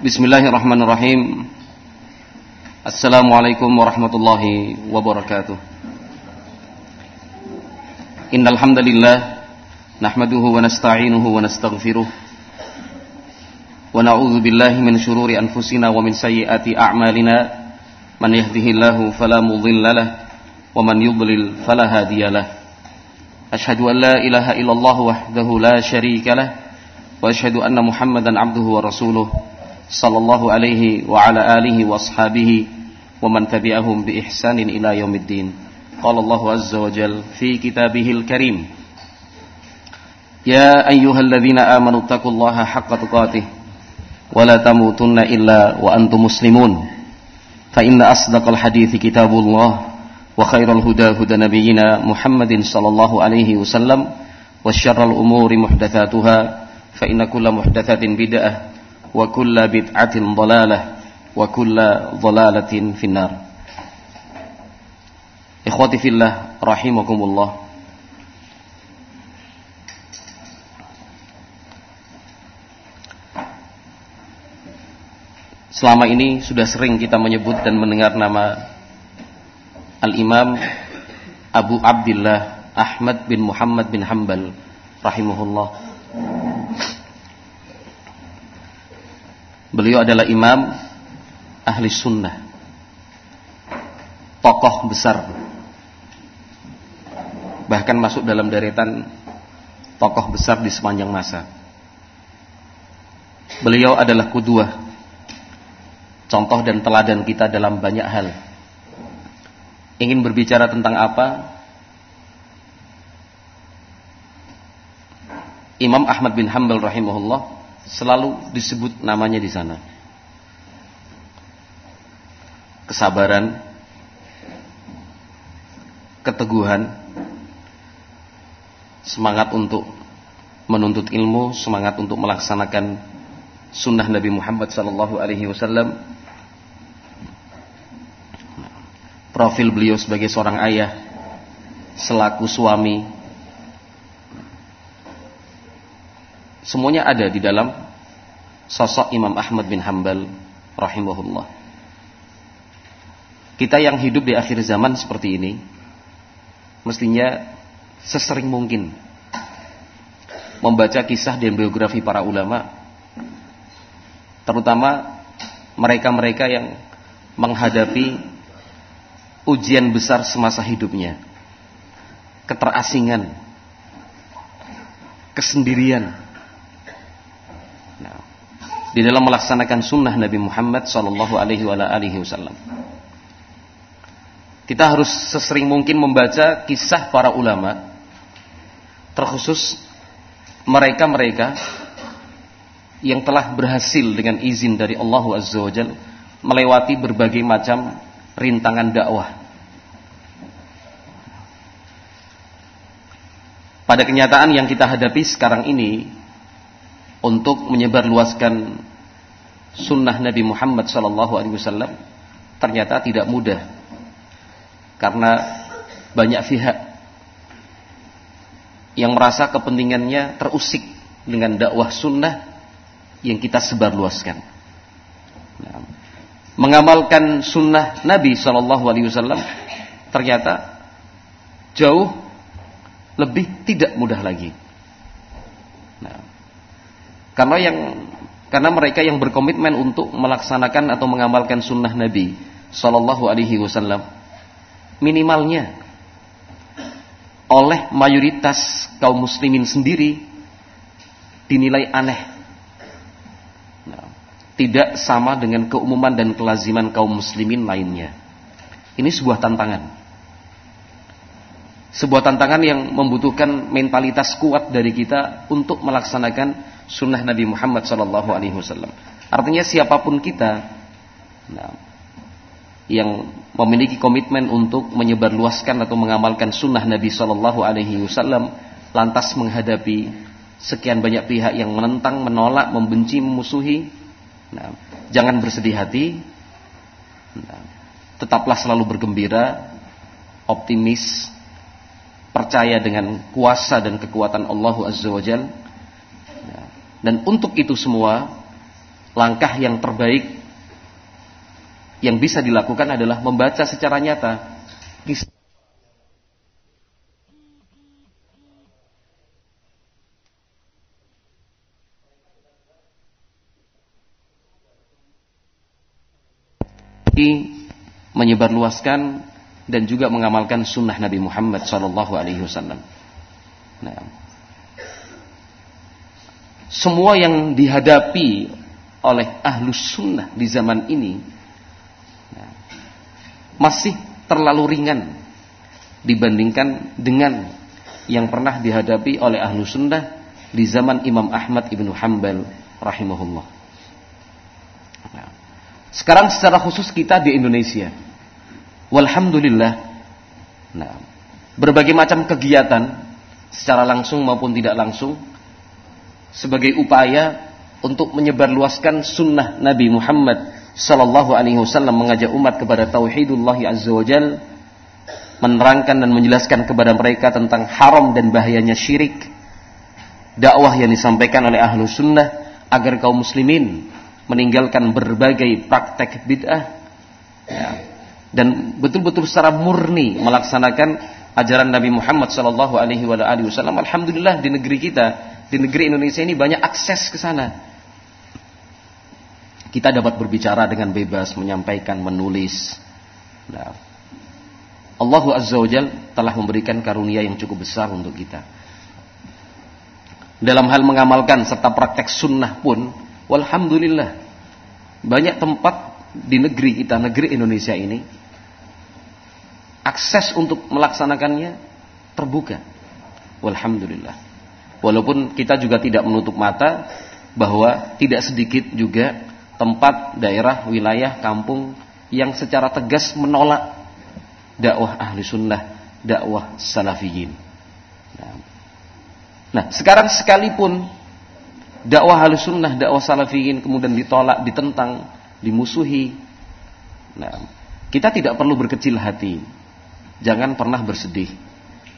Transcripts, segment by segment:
Bismillahirrahmanirrahim. Assalamualaikum warahmatullahi wabarakatuh. Innal hamdalillah nahmaduhu wa nasta'inuhu wa nastaghfiruh. Wa na'udzu billahi min shururi anfusina wa min sayyiati a'malina. Man yahdihillahu fala mudilla lahu wa man yudlil fala hadiya lahu. Ashhadu an la ilaha illallah wahdahu la syarika lahu wa ashhadu anna Muhammadan abduhu wa rasuluh. صلى الله عليه وعلى آله وأصحابه ومن تبعهم بإحسان إلى يوم الدين. قال الله عز وجل في كتابه الكريم يا أيها الذين آمنوا اتقوا الله حق تقاته ولا تموتن إلا وأنتم مسلمون. فإن أصدق الحديث كتاب الله وخير الهدى هدى نبينا محمد صلى الله عليه وسلم والشر الأمور محدثاتها فإن كل محدثة بدأة wa kulla bid'atin dhalalah wa kulla dhalalatin finnar Ikhwati fillah rahimakumullah Selama ini sudah sering kita menyebut dan mendengar nama Al-Imam Abu Abdullah Ahmad bin Muhammad bin Hanbal rahimahullah Beliau adalah imam ahli sunnah. Tokoh besar. Bahkan masuk dalam deretan tokoh besar di sepanjang masa. Beliau adalah kudua. Contoh dan teladan kita dalam banyak hal. Ingin berbicara tentang apa? Imam Ahmad bin Hanbal rahimahullah selalu disebut namanya di sana. Kesabaran, keteguhan, semangat untuk menuntut ilmu, semangat untuk melaksanakan sunnah Nabi Muhammad sallallahu alaihi wasallam. Profil beliau sebagai seorang ayah, selaku suami, Semuanya ada di dalam sosok Imam Ahmad bin Hambal rahimahullah. Kita yang hidup di akhir zaman seperti ini mestinya sesering mungkin membaca kisah dan biografi para ulama terutama mereka-mereka yang menghadapi ujian besar semasa hidupnya keterasingan kesendirian di dalam melaksanakan sunnah Nabi Muhammad Sallallahu Alaihi Wasallam. Kita harus sesering mungkin membaca kisah para ulama, terkhusus mereka-mereka yang telah berhasil dengan izin dari Allah Azza melewati berbagai macam rintangan dakwah. Pada kenyataan yang kita hadapi sekarang ini, untuk menyebarluaskan sunnah Nabi Muhammad SAW ternyata tidak mudah karena banyak pihak yang merasa kepentingannya terusik dengan dakwah sunnah yang kita sebarluaskan. Nah, mengamalkan sunnah Nabi SAW ternyata jauh lebih tidak mudah lagi. Karena yang karena mereka yang berkomitmen untuk melaksanakan atau mengamalkan sunnah Nabi Sallallahu Alaihi Wasallam minimalnya oleh mayoritas kaum muslimin sendiri dinilai aneh. Nah, tidak sama dengan keumuman dan kelaziman kaum muslimin lainnya. Ini sebuah tantangan. Sebuah tantangan yang membutuhkan mentalitas kuat dari kita untuk melaksanakan sunnah Nabi Muhammad Sallallahu Alaihi Wasallam. Artinya siapa pun kita nah, yang memiliki komitmen untuk menyebarluaskan atau mengamalkan sunnah Nabi Sallallahu Alaihi Wasallam, lantas menghadapi sekian banyak pihak yang menentang, menolak, membenci, memusuhi, nah, jangan bersedih hati, nah, tetaplah selalu bergembira, optimis, percaya dengan kuasa dan kekuatan Allah Azza wa Jalla dan untuk itu semua langkah yang terbaik yang bisa dilakukan adalah membaca secara nyata kisah menyebarluaskan dan juga mengamalkan sunnah Nabi Muhammad Sallallahu Alaihi Wasallam. Semua yang dihadapi oleh ahlus sunnah di zaman ini nah, masih terlalu ringan dibandingkan dengan yang pernah dihadapi oleh ahlus sunnah di zaman Imam Ahmad ibnu Hanbal rahimahullah. Nah, sekarang secara khusus kita di Indonesia, walhamdulillah, nah, berbagai macam kegiatan secara langsung maupun tidak langsung sebagai upaya untuk menyebarluaskan sunnah Nabi Muhammad sallallahu alaihi wasallam mengajak umat kepada tauhidullah azza wajal menerangkan dan menjelaskan kepada mereka tentang haram dan bahayanya syirik dakwah yang disampaikan oleh ahlu sunnah agar kaum muslimin meninggalkan berbagai praktek bid'ah ya, dan betul-betul secara murni melaksanakan ajaran Nabi Muhammad sallallahu alaihi wasallam. Alhamdulillah di negeri kita di negeri Indonesia ini banyak akses ke sana. Kita dapat berbicara dengan bebas, menyampaikan, menulis. Nah, Allah Azza wa Jal telah memberikan karunia yang cukup besar untuk kita. Dalam hal mengamalkan serta praktek sunnah pun, walhamdulillah, banyak tempat di negeri kita, negeri Indonesia ini, akses untuk melaksanakannya terbuka. Walhamdulillah. Walaupun kita juga tidak menutup mata bahwa tidak sedikit juga tempat, daerah, wilayah, kampung yang secara tegas menolak dakwah ahli sunnah, dakwah salafiyin. Nah, nah sekarang sekalipun dakwah ahli sunnah, dakwah salafiyin kemudian ditolak, ditentang, dimusuhi, nah, kita tidak perlu berkecil hati. Jangan pernah bersedih.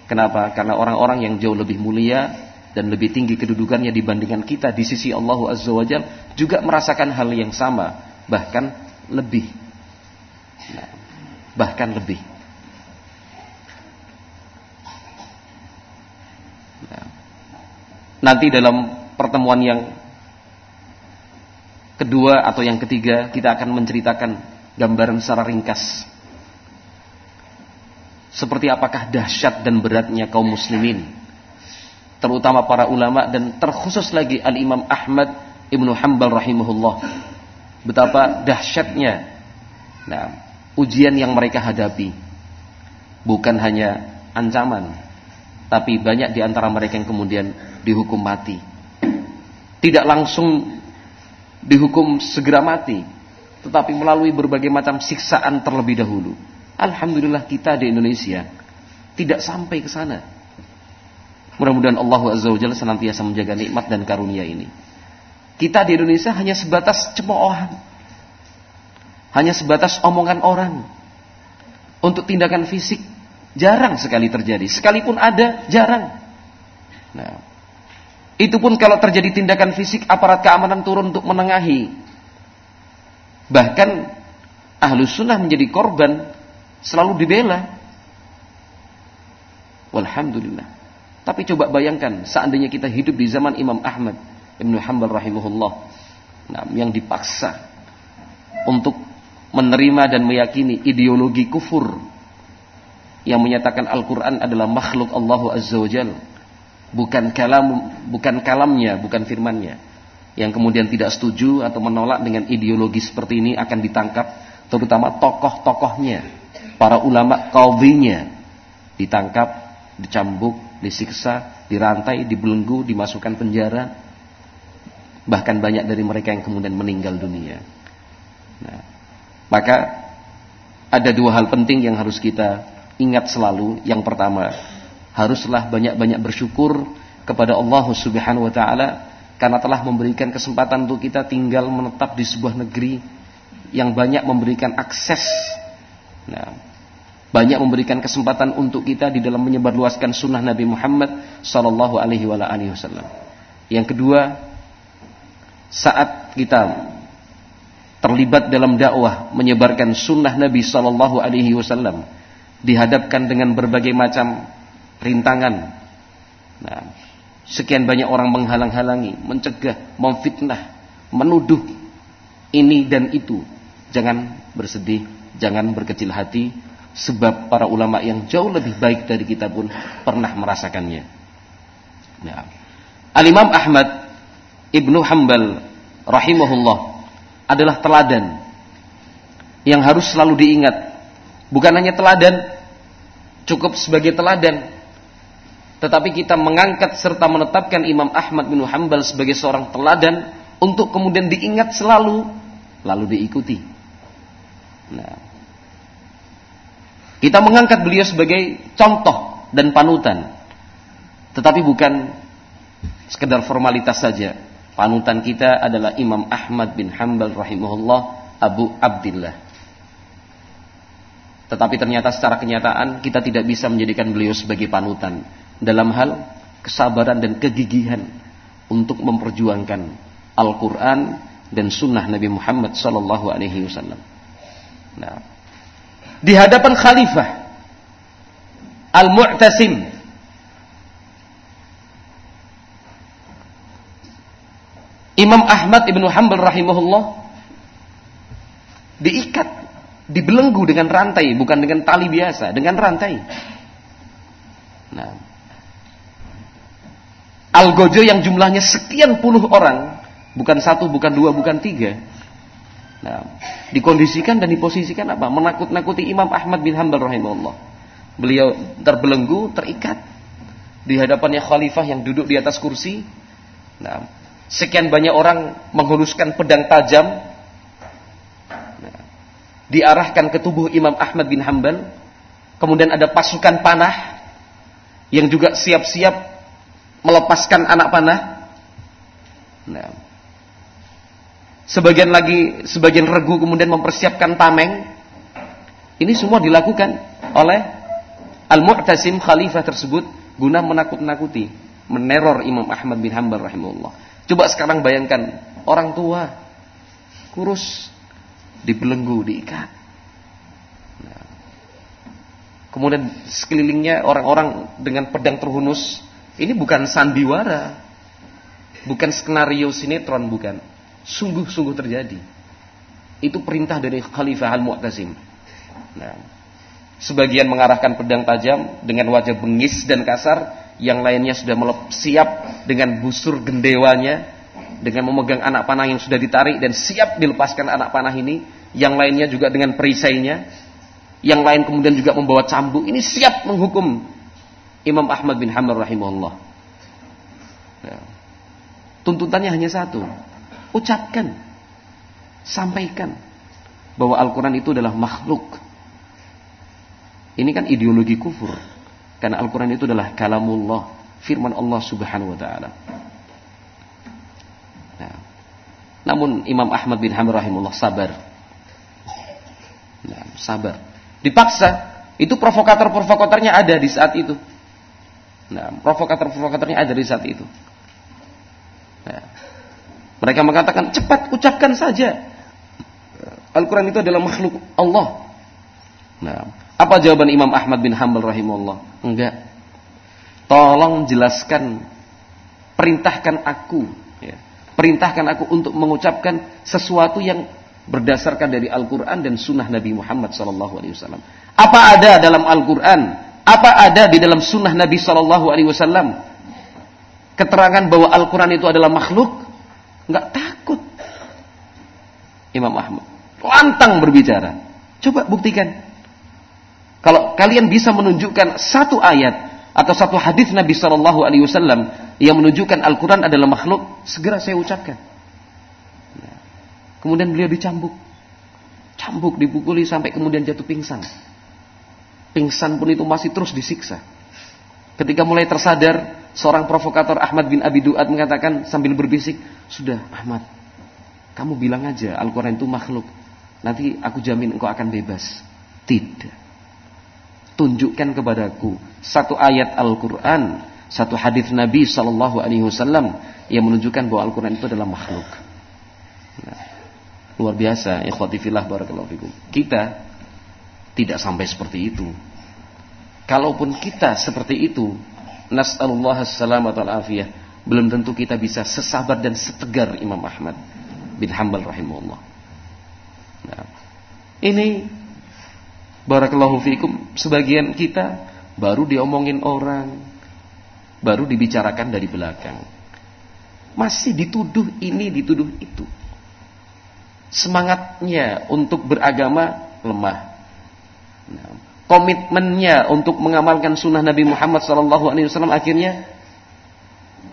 Kenapa? Karena orang-orang yang jauh lebih mulia dan lebih tinggi kedudukannya dibandingkan kita di sisi Allah Azza wa Jal juga merasakan hal yang sama bahkan lebih. Nah, bahkan lebih. Nah, nanti dalam pertemuan yang kedua atau yang ketiga kita akan menceritakan gambaran secara ringkas. Seperti apakah dahsyat dan beratnya kaum muslimin terutama para ulama dan terkhusus lagi Al-Imam Ahmad Ibnu Hanbal rahimahullah. Betapa dahsyatnya nah, ujian yang mereka hadapi. Bukan hanya ancaman, tapi banyak di antara mereka yang kemudian dihukum mati. Tidak langsung dihukum segera mati, tetapi melalui berbagai macam siksaan terlebih dahulu. Alhamdulillah kita di Indonesia tidak sampai ke sana. Mudah-mudahan Allah Azza wa Jalla senantiasa menjaga nikmat dan karunia ini. Kita di Indonesia hanya sebatas cemoohan. Hanya sebatas omongan orang. Untuk tindakan fisik jarang sekali terjadi. Sekalipun ada, jarang. Nah, itu pun kalau terjadi tindakan fisik aparat keamanan turun untuk menengahi. Bahkan ahlu sunnah menjadi korban selalu dibela. Walhamdulillah. Tapi coba bayangkan seandainya kita hidup di zaman Imam Ahmad Ibn Hanbal rahimahullah. Nah, yang dipaksa untuk menerima dan meyakini ideologi kufur yang menyatakan Al-Quran adalah makhluk Allah Azza wa Jal. Bukan kalam bukan kalamnya bukan firmannya. Yang kemudian tidak setuju atau menolak dengan ideologi seperti ini akan ditangkap terutama tokoh-tokohnya. Para ulama kaubinya ditangkap dicambuk disiksa, dirantai, dibelenggu, dimasukkan penjara. Bahkan banyak dari mereka yang kemudian meninggal dunia. Nah, maka ada dua hal penting yang harus kita ingat selalu. Yang pertama, haruslah banyak-banyak bersyukur kepada Allah Subhanahu wa taala karena telah memberikan kesempatan untuk kita tinggal menetap di sebuah negeri yang banyak memberikan akses nah, banyak memberikan kesempatan untuk kita di dalam menyebarluaskan sunnah Nabi Muhammad Sallallahu Alaihi Wasallam. Yang kedua, saat kita terlibat dalam dakwah menyebarkan sunnah Nabi Sallallahu Alaihi Wasallam dihadapkan dengan berbagai macam rintangan. Nah, sekian banyak orang menghalang-halangi, mencegah, memfitnah, menuduh ini dan itu. Jangan bersedih, jangan berkecil hati, sebab para ulama yang jauh lebih baik dari kita pun pernah merasakannya. Nah, Al Imam Ahmad ibnu Hambal rahimahullah adalah teladan yang harus selalu diingat. Bukan hanya teladan, cukup sebagai teladan. Tetapi kita mengangkat serta menetapkan Imam Ahmad bin Hanbal sebagai seorang teladan untuk kemudian diingat selalu, lalu diikuti. Nah, kita mengangkat beliau sebagai contoh dan panutan. Tetapi bukan sekedar formalitas saja, Panutan kita adalah Imam Ahmad bin Hanbal rahimahullah Abu Abdullah. Tetapi ternyata secara kenyataan kita tidak bisa menjadikan beliau sebagai panutan dalam hal kesabaran dan kegigihan untuk memperjuangkan Al-Quran dan Sunnah Nabi Muhammad Sallallahu Alaihi Wasallam. Nah, di hadapan Khalifah Al-Mu'tasim Imam Ahmad ibnu Hanbal rahimahullah diikat, dibelenggu dengan rantai, bukan dengan tali biasa, dengan rantai. Nah, Algojo yang jumlahnya sekian puluh orang, bukan satu, bukan dua, bukan tiga. Nah, dikondisikan dan diposisikan apa? Menakut-nakuti Imam Ahmad bin Hanbal rahimahullah. Beliau terbelenggu, terikat di hadapannya khalifah yang duduk di atas kursi. Nah, sekian banyak orang menghunuskan pedang tajam nah, diarahkan ke tubuh Imam Ahmad bin Hambal kemudian ada pasukan panah yang juga siap-siap melepaskan anak panah nah, sebagian lagi sebagian regu kemudian mempersiapkan tameng ini semua dilakukan oleh Al-Mu'tasim khalifah tersebut guna menakut-nakuti meneror Imam Ahmad bin Hambal rahimahullah Coba sekarang bayangkan orang tua kurus dibelenggu, diikat. Nah. Kemudian sekelilingnya orang-orang dengan pedang terhunus. Ini bukan sandiwara. Bukan skenario sinetron, bukan. Sungguh-sungguh terjadi. Itu perintah dari Khalifah Al-Mu'tazim. Nah, sebagian mengarahkan pedang tajam dengan wajah bengis dan kasar yang lainnya sudah siap dengan busur gendewanya, dengan memegang anak panah yang sudah ditarik dan siap dilepaskan anak panah ini, yang lainnya juga dengan perisainya, yang lain kemudian juga membawa cambuk, ini siap menghukum Imam Ahmad bin Hanbal rahimahullah. Ya. Tuntutannya hanya satu, ucapkan, sampaikan bahwa Al-Quran itu adalah makhluk. Ini kan ideologi kufur. Karena Al-Quran itu adalah kalamullah, firman Allah subhanahu wa ta'ala. Nah, namun Imam Ahmad bin Hamid rahimullah sabar. Nah, sabar. Dipaksa. Itu provokator-provokatornya ada di saat itu. Nah, provokator-provokatornya ada di saat itu. Mereka mengatakan, cepat ucapkan saja. Al-Quran itu adalah makhluk Allah. Nah, apa jawaban Imam Ahmad bin Hanbal rahimahullah? Enggak. Tolong jelaskan, perintahkan aku, ya. perintahkan aku untuk mengucapkan sesuatu yang berdasarkan dari Al-Quran dan Sunnah Nabi Muhammad Wasallam. Apa ada dalam Al-Quran? Apa ada di dalam Sunnah Nabi Wasallam? Keterangan bahwa Al-Quran itu adalah makhluk? Enggak takut. Imam Ahmad lantang berbicara. Coba buktikan. Kalau kalian bisa menunjukkan satu ayat atau satu hadis Nabi Shallallahu Alaihi Wasallam yang menunjukkan Al-Quran adalah makhluk, segera saya ucapkan. Ya. Kemudian beliau dicambuk, cambuk, dipukuli sampai kemudian jatuh pingsan. Pingsan pun itu masih terus disiksa. Ketika mulai tersadar, seorang provokator Ahmad bin Abi Duat mengatakan sambil berbisik, sudah Ahmad, kamu bilang aja Al-Quran itu makhluk. Nanti aku jamin engkau akan bebas. Tidak tunjukkan kepadaku satu ayat Al-Quran, satu hadis Nabi Sallallahu Alaihi Wasallam yang menunjukkan bahwa Al-Quran itu adalah makhluk. Nah, Luar biasa, ikhwati fillah barakallahu fikum. Kita tidak sampai seperti itu. Kalaupun kita seperti itu, nas'alullah as-salamat afiyah belum tentu kita bisa sesabar dan setegar Imam Ahmad bin Hambal rahimahullah. Nah, ini barakallahu fikum sebagian kita baru diomongin orang, baru dibicarakan dari belakang. Masih dituduh ini, dituduh itu. Semangatnya untuk beragama lemah. Nah, komitmennya untuk mengamalkan sunnah Nabi Muhammad SAW akhirnya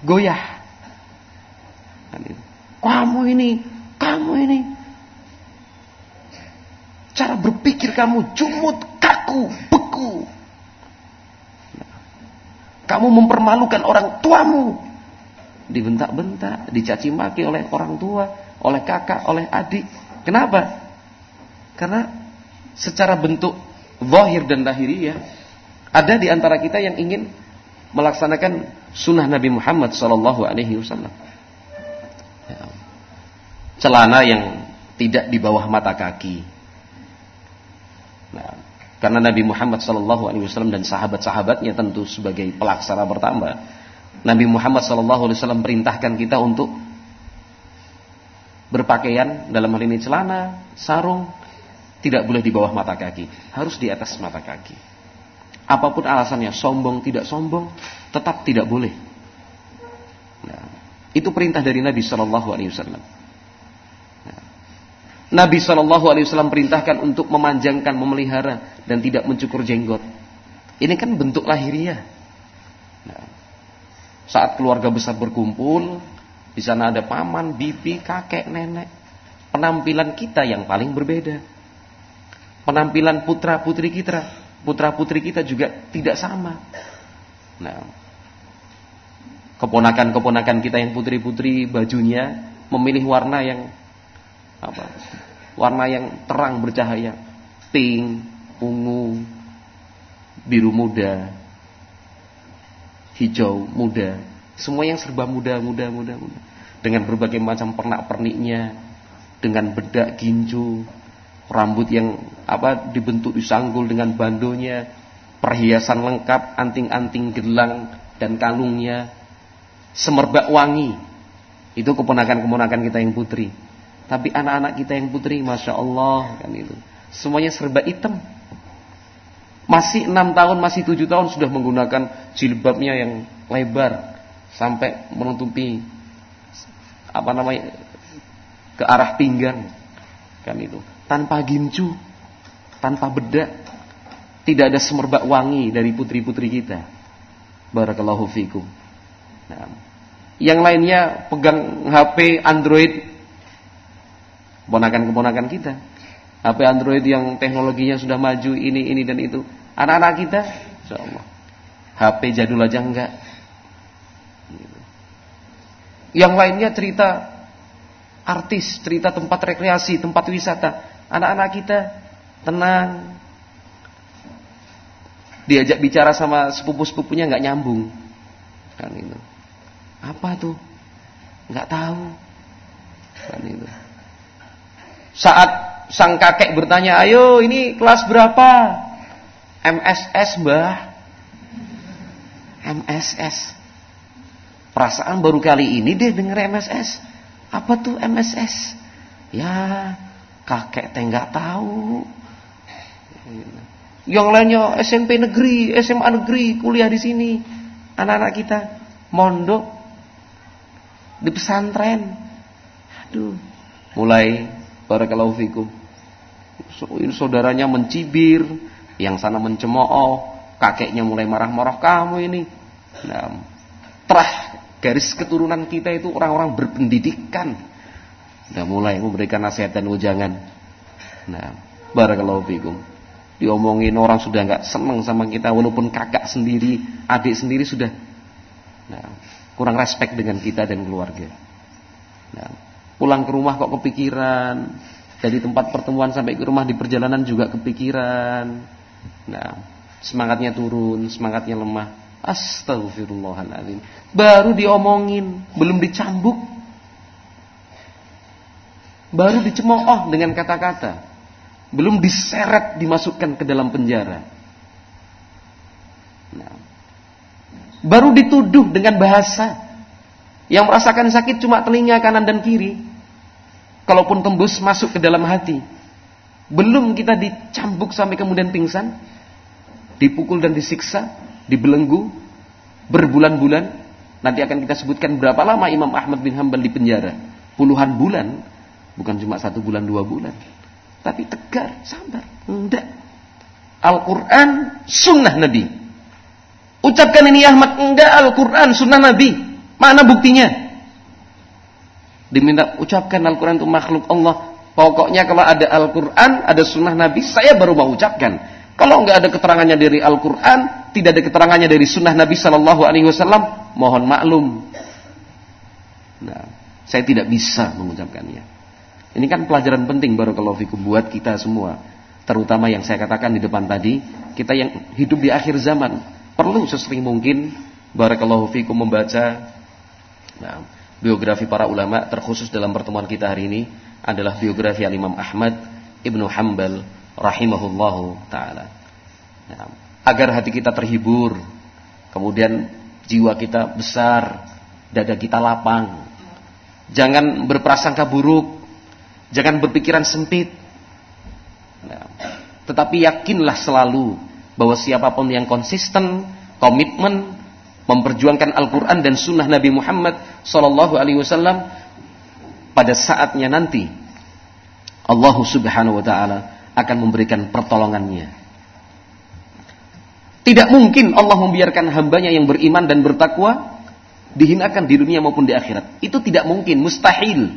goyah. Kamu ini, kamu ini, cara berpikir kamu jumut, kaku, beku. Kamu mempermalukan orang tuamu. Dibentak-bentak, dicaci maki oleh orang tua, oleh kakak, oleh adik. Kenapa? Karena secara bentuk zahir dan lahiriah ada di antara kita yang ingin melaksanakan sunnah Nabi Muhammad Sallallahu Alaihi Wasallam. Ya. Celana yang tidak di bawah mata kaki. Nah, karena Nabi Muhammad Sallallahu Alaihi Wasallam dan sahabat-sahabatnya tentu sebagai pelaksana pertama, Nabi Muhammad Sallallahu Alaihi Wasallam perintahkan kita untuk berpakaian dalam hal ini celana, sarung, tidak boleh di bawah mata kaki, harus di atas mata kaki. Apa pun alasannya, sombong tidak sombong, tetap tidak boleh. Nah, itu perintah dari Nabi Shallallahu Alaihi Wasallam. Nah, Nabi Shallallahu Alaihi Wasallam perintahkan untuk memanjangkan, memelihara dan tidak mencukur jenggot. Ini kan bentuk lahiriah. Nah, saat keluarga besar berkumpul, di sana ada paman, bibi, kakek, nenek. Penampilan kita yang paling berbeda. Penampilan putra putri kita, putra putri kita juga tidak sama. Nah, keponakan-keponakan kita yang putri-putri bajunya memilih warna yang apa? Warna yang terang bercahaya, pink, ungu, biru muda, hijau muda, semua yang serba muda, muda, muda, muda. Dengan berbagai macam pernak-perniknya, dengan bedak ginju, rambut yang apa dibentuk disanggul dengan bandonya, perhiasan lengkap, anting-anting gelang dan kalungnya, semerbak wangi. Itu keponakan-keponakan kita yang putri. Tapi anak-anak kita yang putri, masya Allah kan itu, semuanya serba hitam. Masih enam tahun, masih tujuh tahun sudah menggunakan jilbabnya yang lebar sampai menutupi apa namanya ke arah pinggang kan itu tanpa gincu, tanpa bedak, tidak ada semerbak wangi dari putri-putri kita. Barakallahu fikum. Nah, yang lainnya pegang HP Android ponakan-keponakan kita. HP Android yang teknologinya sudah maju ini ini dan itu. Anak-anak kita, insyaallah. HP jadul aja enggak. Yang lainnya cerita artis, cerita tempat rekreasi, tempat wisata. Anak-anak kita tenang. Diajak bicara sama sepupu-sepupunya nggak nyambung. Kan itu. Apa tuh? Nggak tahu. Kan itu. Saat sang kakek bertanya, "Ayo, ini kelas berapa?" MSS, Mbah. MSS. Perasaan baru kali ini deh denger MSS. Apa tuh MSS? Ya, kakek teh nggak tahu. Yang lainnya SMP negeri, SMA negeri, kuliah di sini. Anak-anak kita mondok di pesantren. Aduh, mulai barakallahu fikum. Saudaranya mencibir, yang sana mencemooh, kakeknya mulai marah-marah kamu ini. Nah, terah garis keturunan kita itu orang-orang berpendidikan. Sudah mulai memberikan nasihat dan ujangan. Nah, barakallahu fikum. Diomongin orang sudah nggak seneng sama kita walaupun kakak sendiri, adik sendiri sudah nah, kurang respect dengan kita dan keluarga. Nah, pulang ke rumah kok kepikiran, dari tempat pertemuan sampai ke rumah di perjalanan juga kepikiran. Nah, semangatnya turun, semangatnya lemah. Astagfirullahaladzim. Baru diomongin, belum dicambuk. Baru dicemooh dengan kata-kata, belum diseret dimasukkan ke dalam penjara. Nah, baru dituduh dengan bahasa yang merasakan sakit cuma telinga kanan dan kiri. Kalaupun tembus masuk ke dalam hati. Belum kita dicambuk sampai kemudian pingsan, dipukul dan disiksa, dibelenggu berbulan-bulan. Nanti akan kita sebutkan berapa lama Imam Ahmad bin Hambal di penjara. Puluhan bulan, bukan cuma satu bulan dua bulan. Tapi tegar, sabar, enggak. Al-Quran, sunnah Nabi. Ucapkan ini Ahmad, enggak Al-Quran, sunnah Nabi. Mana buktinya? Diminta ucapkan Al-Quran itu makhluk Allah. Pokoknya kalau ada Al-Quran, ada sunnah Nabi, saya baru mau ucapkan. Kalau enggak ada keterangannya dari Al-Quran, tidak ada keterangannya dari sunnah Nabi Wasallam, mohon maklum. Nah, saya tidak bisa mengucapkannya. Ini kan pelajaran penting baru kalau fikum buat kita semua. Terutama yang saya katakan di depan tadi, kita yang hidup di akhir zaman perlu sesering mungkin barakallahu fikum membaca nah, biografi para ulama terkhusus dalam pertemuan kita hari ini adalah biografi Al Imam Ahmad Ibnu Hambal rahimahullahu taala. Ya, agar hati kita terhibur, kemudian jiwa kita besar, dada kita lapang. Jangan berprasangka buruk, jangan berpikiran sempit. Ya, tetapi yakinlah selalu bahwa siapa pun yang konsisten, komitmen memperjuangkan Al-Quran dan Sunnah Nabi Muhammad Sallallahu Alaihi Wasallam pada saatnya nanti Allah Subhanahu Wa Taala akan memberikan pertolongannya. Tidak mungkin Allah membiarkan hambanya yang beriman dan bertakwa dihinakan di dunia maupun di akhirat. Itu tidak mungkin, mustahil.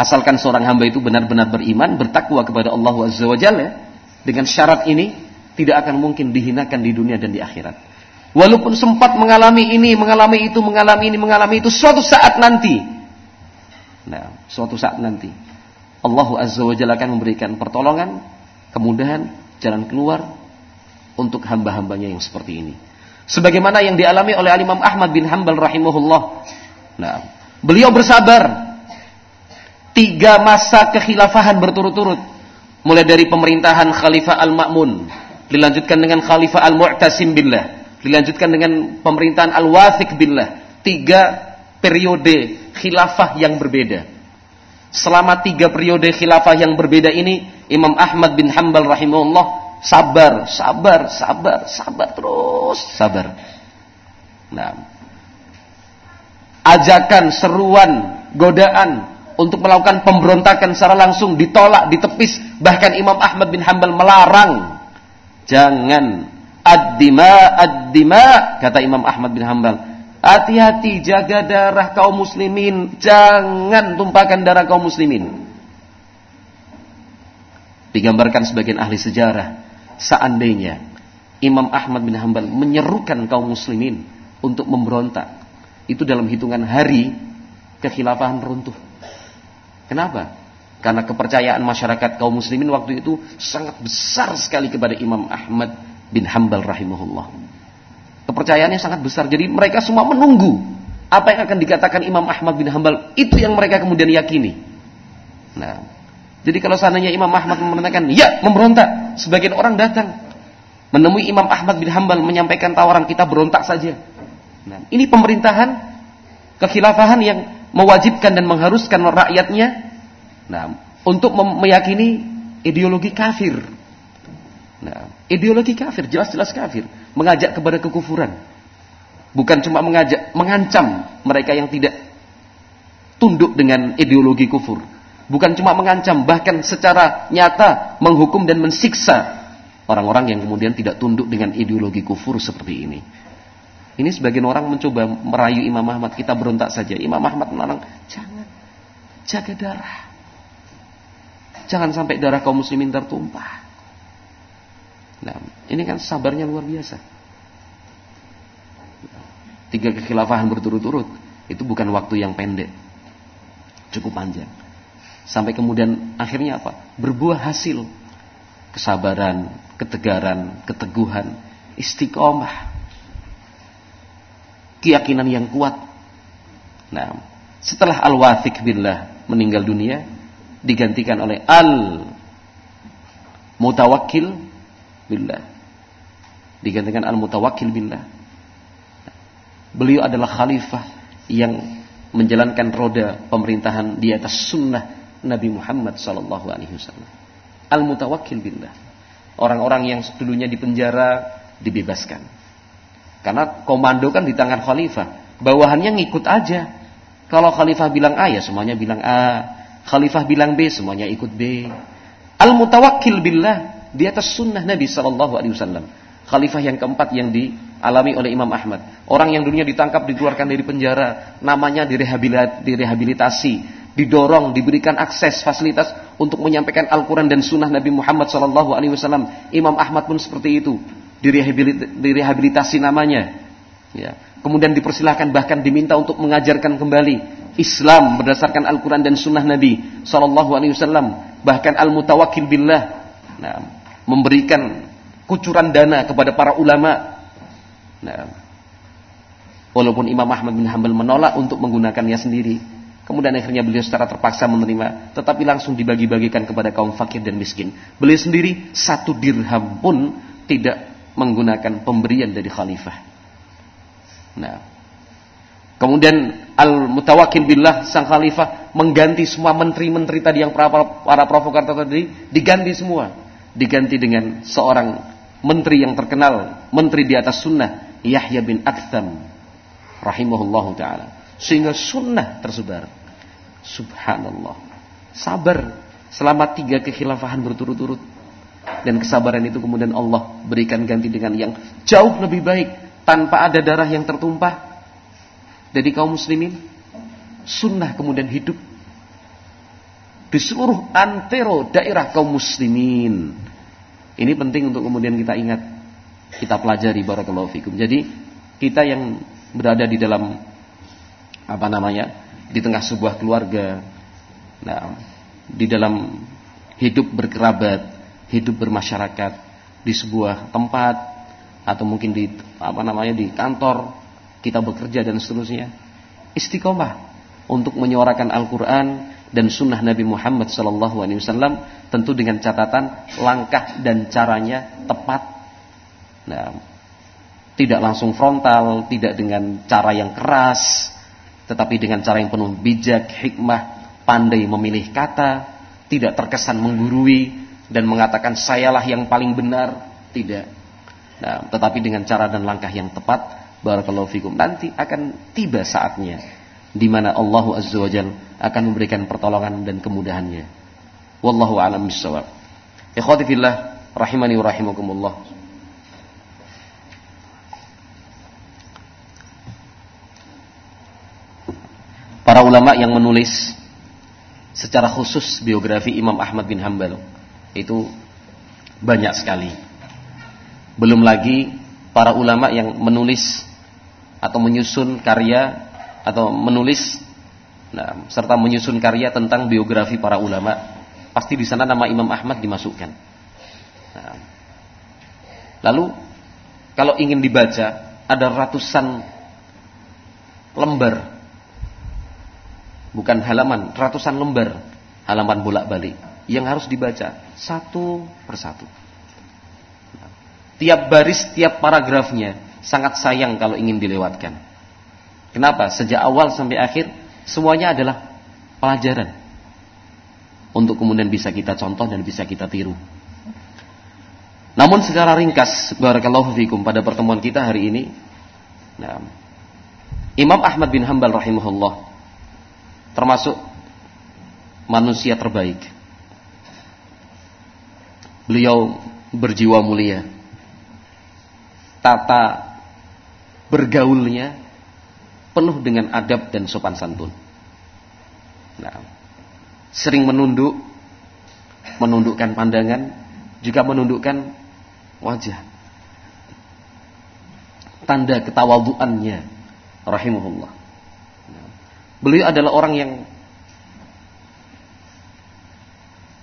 Asalkan seorang hamba itu benar-benar beriman, bertakwa kepada Allah Azza wa Jalla, dengan syarat ini tidak akan mungkin dihinakan di dunia dan di akhirat. Walaupun sempat mengalami ini, mengalami itu, mengalami ini, mengalami itu, suatu saat nanti. Nah, suatu saat nanti Allah Azza wa Jalla akan memberikan pertolongan, kemudahan, jalan keluar untuk hamba-hambanya yang seperti ini. Sebagaimana yang dialami oleh Imam Ahmad bin Hanbal rahimahullah. Nah, beliau bersabar tiga masa kekhilafahan berturut-turut. Mulai dari pemerintahan Khalifah Al-Ma'mun, dilanjutkan dengan Khalifah Al-Mu'tasim billah, dilanjutkan dengan pemerintahan Al-Wathiq billah. Tiga periode khilafah yang berbeda. Selama tiga periode khilafah yang berbeda ini, Imam Ahmad bin Hanbal rahimahullah sabar, sabar, sabar, sabar terus, sabar. Nah, ajakan, seruan, godaan untuk melakukan pemberontakan secara langsung ditolak, ditepis. Bahkan Imam Ahmad bin Hanbal melarang. Jangan ad-dima, ad-dima, kata Imam Ahmad bin Hanbal. Hati-hati jaga darah kaum muslimin, jangan tumpahkan darah kaum muslimin. Digambarkan sebagian ahli sejarah, seandainya Imam Ahmad bin Hambal menyerukan kaum muslimin untuk memberontak, itu dalam hitungan hari kekhilafahan runtuh. Kenapa? Karena kepercayaan masyarakat kaum muslimin waktu itu sangat besar sekali kepada Imam Ahmad bin Hambal rahimahullah. Kepercayaannya sangat besar. Jadi mereka semua menunggu apa yang akan dikatakan Imam Ahmad bin Hambal. Itu yang mereka kemudian yakini. Nah, jadi kalau seandainya Imam Ahmad memerintahkan, ya memberontak. Sebagian orang datang menemui Imam Ahmad bin Hambal menyampaikan tawaran kita berontak saja. Nah, ini pemerintahan kekhilafahan yang mewajibkan dan mengharuskan rakyatnya nah, untuk meyakini ideologi kafir. Nah, ideologi kafir, jelas-jelas kafir mengajak kepada kekufuran. Bukan cuma mengajak, mengancam mereka yang tidak tunduk dengan ideologi kufur. Bukan cuma mengancam, bahkan secara nyata menghukum dan mensiksa orang-orang yang kemudian tidak tunduk dengan ideologi kufur seperti ini. Ini sebagian orang mencoba merayu Imam Ahmad, kita berontak saja. Imam Ahmad melarang, jangan, jaga darah. Jangan sampai darah kaum muslimin tertumpah. Nah, ini kan sabarnya luar biasa. Tiga kekhilafahan berturut-turut itu bukan waktu yang pendek, cukup panjang. Sampai kemudian akhirnya apa? Berbuah hasil kesabaran, ketegaran, keteguhan, istiqomah, keyakinan yang kuat. Nah, setelah Al-Wathiq billah meninggal dunia, digantikan oleh al mutawakkil billah. Digantikan al mutawakkil billah. Beliau adalah khalifah yang menjalankan roda pemerintahan di atas sunnah Nabi Muhammad sallallahu alaihi wasallam. Al mutawakkil billah. Orang-orang yang dulunya di penjara dibebaskan. Karena komando kan di tangan khalifah. Bawahannya ngikut aja. Kalau khalifah bilang A ya semuanya bilang A. Khalifah bilang B, semuanya ikut B. Al-mutawakkil billah di atas sunnah Nabi Sallallahu Alaihi Wasallam. Khalifah yang keempat yang dialami oleh Imam Ahmad. Orang yang dunia ditangkap, dikeluarkan dari penjara, namanya direhabilitasi, didorong, diberikan akses, fasilitas untuk menyampaikan Al-Quran dan Sunnah Nabi Muhammad Wasallam. Imam Ahmad pun seperti itu, direhabilitasi namanya. Ya. Kemudian dipersilahkan bahkan diminta untuk mengajarkan kembali Islam berdasarkan Al-Quran dan Sunnah Nabi Sallallahu Alaihi Wasallam bahkan al-mutawakkil billah nah, memberikan kucuran dana kepada para ulama nah, walaupun Imam Ahmad bin Hambal menolak untuk menggunakannya sendiri kemudian akhirnya beliau secara terpaksa menerima tetapi langsung dibagi-bagikan kepada kaum fakir dan miskin beliau sendiri satu dirham pun tidak menggunakan pemberian dari khalifah nah Kemudian al-mutawakil billah sang khalifah mengganti semua menteri-menteri tadi yang para, para provokator tadi diganti semua. Diganti dengan seorang menteri yang terkenal, menteri di atas sunnah, Yahya bin Aktham rahimahullah taala. Sehingga sunnah tersebar. Subhanallah. Sabar selama tiga kekhilafahan berturut-turut. Dan kesabaran itu kemudian Allah berikan ganti dengan yang jauh lebih baik. Tanpa ada darah yang tertumpah dari kaum muslimin sunnah kemudian hidup di seluruh antero daerah kaum muslimin ini penting untuk kemudian kita ingat kita pelajari barakallahu fikum jadi kita yang berada di dalam apa namanya di tengah sebuah keluarga nah di dalam hidup berkerabat hidup bermasyarakat di sebuah tempat atau mungkin di apa namanya di kantor kita bekerja dan seterusnya. Istiqomah untuk menyuarakan Al-Quran dan Sunnah Nabi Muhammad SAW tentu dengan catatan langkah dan caranya tepat. Nah, tidak langsung frontal, tidak dengan cara yang keras, tetapi dengan cara yang penuh bijak, hikmah, pandai memilih kata, tidak terkesan menggurui dan mengatakan sayalah yang paling benar, tidak. Nah, tetapi dengan cara dan langkah yang tepat Barakallahu fikum. Nanti akan tiba saatnya di mana Allah Azza wa Jal akan memberikan pertolongan dan kemudahannya. Wallahu a'lam bishawab. Ikhwati rahimani wa rahimakumullah. Para ulama yang menulis secara khusus biografi Imam Ahmad bin Hambal itu banyak sekali. Belum lagi para ulama yang menulis atau menyusun karya atau menulis nah, serta menyusun karya tentang biografi para ulama pasti di sana nama Imam Ahmad dimasukkan. Nah, lalu kalau ingin dibaca ada ratusan lembar. Bukan halaman ratusan lembar halaman bolak-balik yang harus dibaca satu persatu tiap baris tiap paragrafnya sangat sayang kalau ingin dilewatkan. Kenapa? Sejak awal sampai akhir semuanya adalah pelajaran untuk kemudian bisa kita contoh dan bisa kita tiru. Namun secara ringkas, barakallahu fikum pada pertemuan kita hari ini, nah, Imam Ahmad bin Hambal rahimahullah termasuk manusia terbaik. Beliau berjiwa mulia. Tata bergaulnya penuh dengan adab dan sopan santun. Nah, sering menunduk, menundukkan pandangan, juga menundukkan wajah. Tanda ketawaduannya, rahimahullah. Nah, beliau adalah orang yang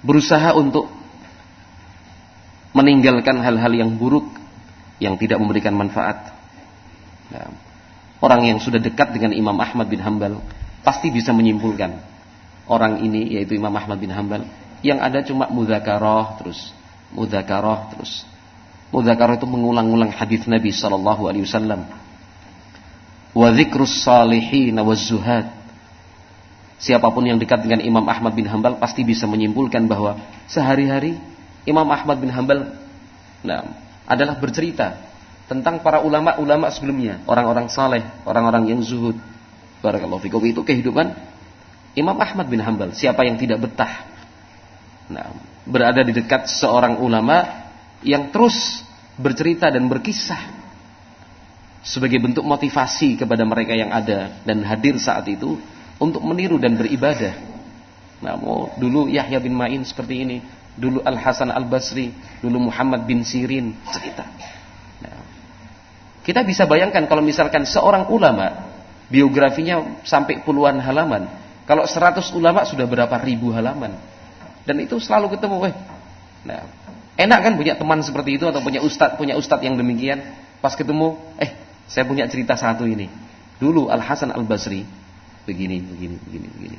berusaha untuk meninggalkan hal-hal yang buruk yang tidak memberikan manfaat. Orang yang sudah dekat dengan Imam Ahmad bin Hambal pasti bisa menyimpulkan orang ini yaitu Imam Ahmad bin Hambal yang ada cuma mudzakarah terus mudzakarah terus. Mudzakarah itu mengulang-ulang hadis Nabi sallallahu alaihi wasallam. Wa dzikrus salihin siapa pun yang dekat dengan Imam Ahmad bin Hambal pasti bisa menyimpulkan bahwa sehari-hari Imam Ahmad bin Hambal nah, adalah bercerita tentang para ulama-ulama sebelumnya, orang-orang saleh, orang-orang yang zuhud. Barakallahu fikum itu kehidupan Imam Ahmad bin Hambal. Siapa yang tidak betah nah, berada di dekat seorang ulama yang terus bercerita dan berkisah sebagai bentuk motivasi kepada mereka yang ada dan hadir saat itu untuk meniru dan beribadah. Nah, dulu Yahya bin Ma'in seperti ini, dulu Al Hasan Al Basri, dulu Muhammad bin Sirin cerita. Nah, kita bisa bayangkan kalau misalkan seorang ulama biografinya sampai puluhan halaman, kalau seratus ulama sudah berapa ribu halaman, dan itu selalu ketemu. Eh. Nah, enak kan punya teman seperti itu atau punya ustadz punya ustadz yang demikian. Pas ketemu, eh saya punya cerita satu ini. Dulu Al Hasan Al Basri begini, begini, begini, begini.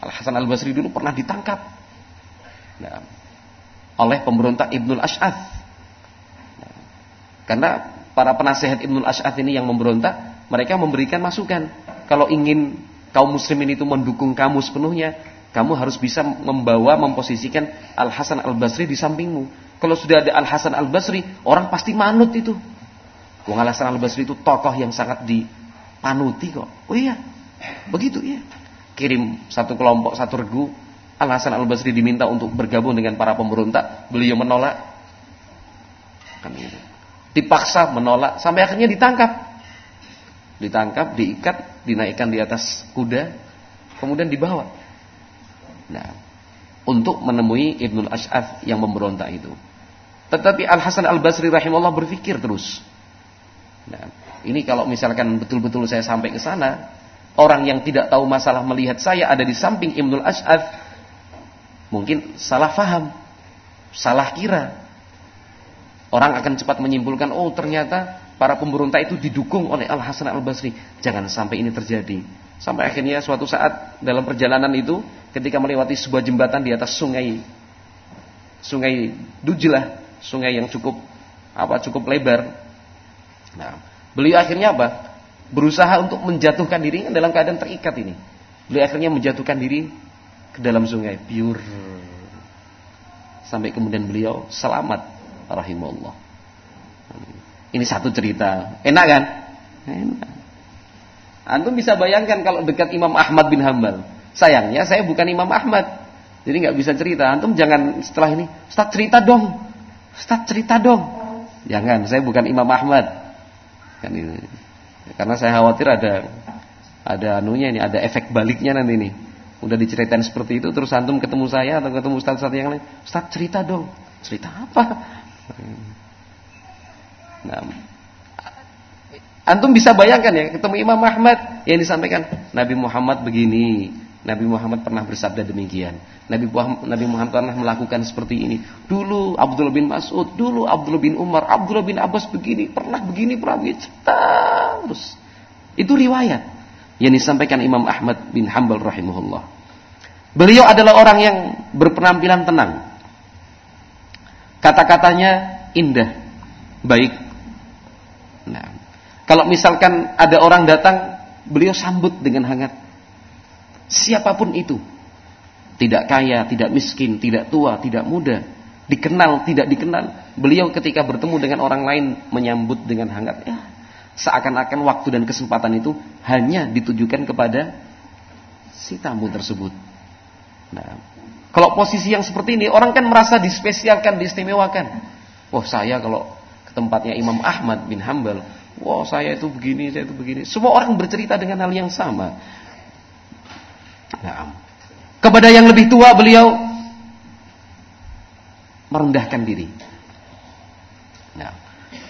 Al Hasan Al Basri dulu pernah ditangkap oleh pemberontak Ibnul. Nah, karena para penasehat Ibnul Ash'ath ini yang memberontak, mereka memberikan masukan. Kalau ingin kaum muslimin itu mendukung kamu sepenuhnya, kamu harus bisa membawa, memposisikan Al Hasan Al Basri di sampingmu. Kalau sudah ada Al Hasan Al Basri, orang pasti manut itu. Wong Al Hasan Al Basri itu tokoh yang sangat dipanuti kok. Oh iya, Begitu ya. Kirim satu kelompok, satu regu. Al Hasan Al Basri diminta untuk bergabung dengan para pemberontak. Beliau menolak. Kan gitu. Dipaksa menolak sampai akhirnya ditangkap. Ditangkap, diikat, dinaikkan di atas kuda, kemudian dibawa. Nah, untuk menemui Ibnul Ash'ath yang memberontak itu. Tetapi Al Hasan Al Basri rahimahullah berpikir terus. Nah, ini kalau misalkan betul-betul saya sampai ke sana, Orang yang tidak tahu masalah melihat saya ada di samping Ibnul Ash'ad mungkin salah faham, salah kira. Orang akan cepat menyimpulkan, oh ternyata para pemberontak itu didukung oleh Al Hasan Al Basri. Jangan sampai ini terjadi. Sampai akhirnya suatu saat dalam perjalanan itu, ketika melewati sebuah jembatan di atas sungai, sungai Dujlah, sungai yang cukup apa cukup lebar. Nah, beliau akhirnya apa? berusaha untuk menjatuhkan diri dalam keadaan terikat ini. Beliau akhirnya menjatuhkan diri ke dalam sungai Biur. Sampai kemudian beliau selamat rahimahullah. Ini satu cerita. Enak kan? Enak. Antum bisa bayangkan kalau dekat Imam Ahmad bin Hambal. Sayangnya saya bukan Imam Ahmad. Jadi nggak bisa cerita. Antum jangan setelah ini, Ustaz cerita dong. Ustaz cerita dong. Jangan, saya bukan Imam Ahmad. Kan ini. Karena saya khawatir ada ada anunya ini, ada efek baliknya nanti ini. Udah diceritain seperti itu terus antum ketemu saya atau ketemu ustaz-ustaz yang lain, "Ustaz, cerita dong." Cerita apa? Nah, antum bisa bayangkan ya, ketemu Imam Ahmad yang disampaikan Nabi Muhammad begini, Nabi Muhammad pernah bersabda demikian. Nabi Muhammad, Nabi Muhammad pernah melakukan seperti ini. Dulu Abdullah bin Mas'ud, dulu Abdullah bin Umar, Abdullah bin Abbas begini, pernah begini, pernah begini. Terus. Itu riwayat yang disampaikan Imam Ahmad bin Hambal rahimahullah. Beliau adalah orang yang berpenampilan tenang. Kata-katanya indah, baik. Nah, kalau misalkan ada orang datang, beliau sambut dengan hangat siapa pun itu. Tidak kaya, tidak miskin, tidak tua, tidak muda, dikenal, tidak dikenal. Beliau ketika bertemu dengan orang lain menyambut dengan hangat. Ya, seakan-akan waktu dan kesempatan itu hanya ditujukan kepada si tamu tersebut. Nah, kalau posisi yang seperti ini, orang kan merasa dispesialkan, diistimewakan. Wah, saya kalau ke tempatnya Imam Ahmad bin Hambal, wah saya itu begini, saya itu begini. Semua orang bercerita dengan hal yang sama. Nah, kepada yang lebih tua beliau merendahkan diri. Nah,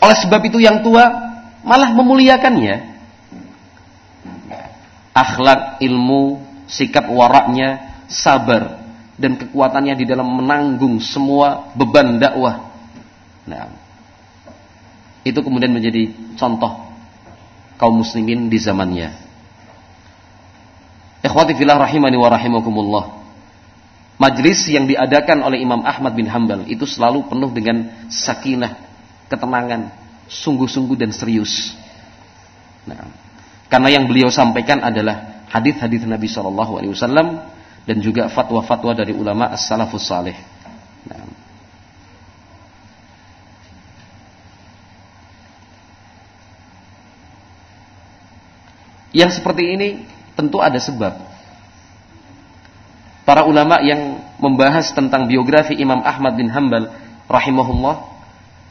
oleh sebab itu yang tua malah memuliakannya. Akhlak, ilmu, sikap waraknya, sabar dan kekuatannya di dalam menanggung semua beban dakwah. Nah, itu kemudian menjadi contoh kaum muslimin di zamannya. Ikhwati fillah rahimani wa rahimakumullah. Majlis yang diadakan oleh Imam Ahmad bin Hambal itu selalu penuh dengan sakinah, ketenangan, sungguh-sungguh dan serius. Nah, karena yang beliau sampaikan adalah hadis-hadis Nabi Shallallahu Alaihi Wasallam dan juga fatwa-fatwa dari ulama as-salafus saleh. Nah. Yang seperti ini tentu ada sebab para ulama yang membahas tentang biografi Imam Ahmad bin Hambal rahimahullah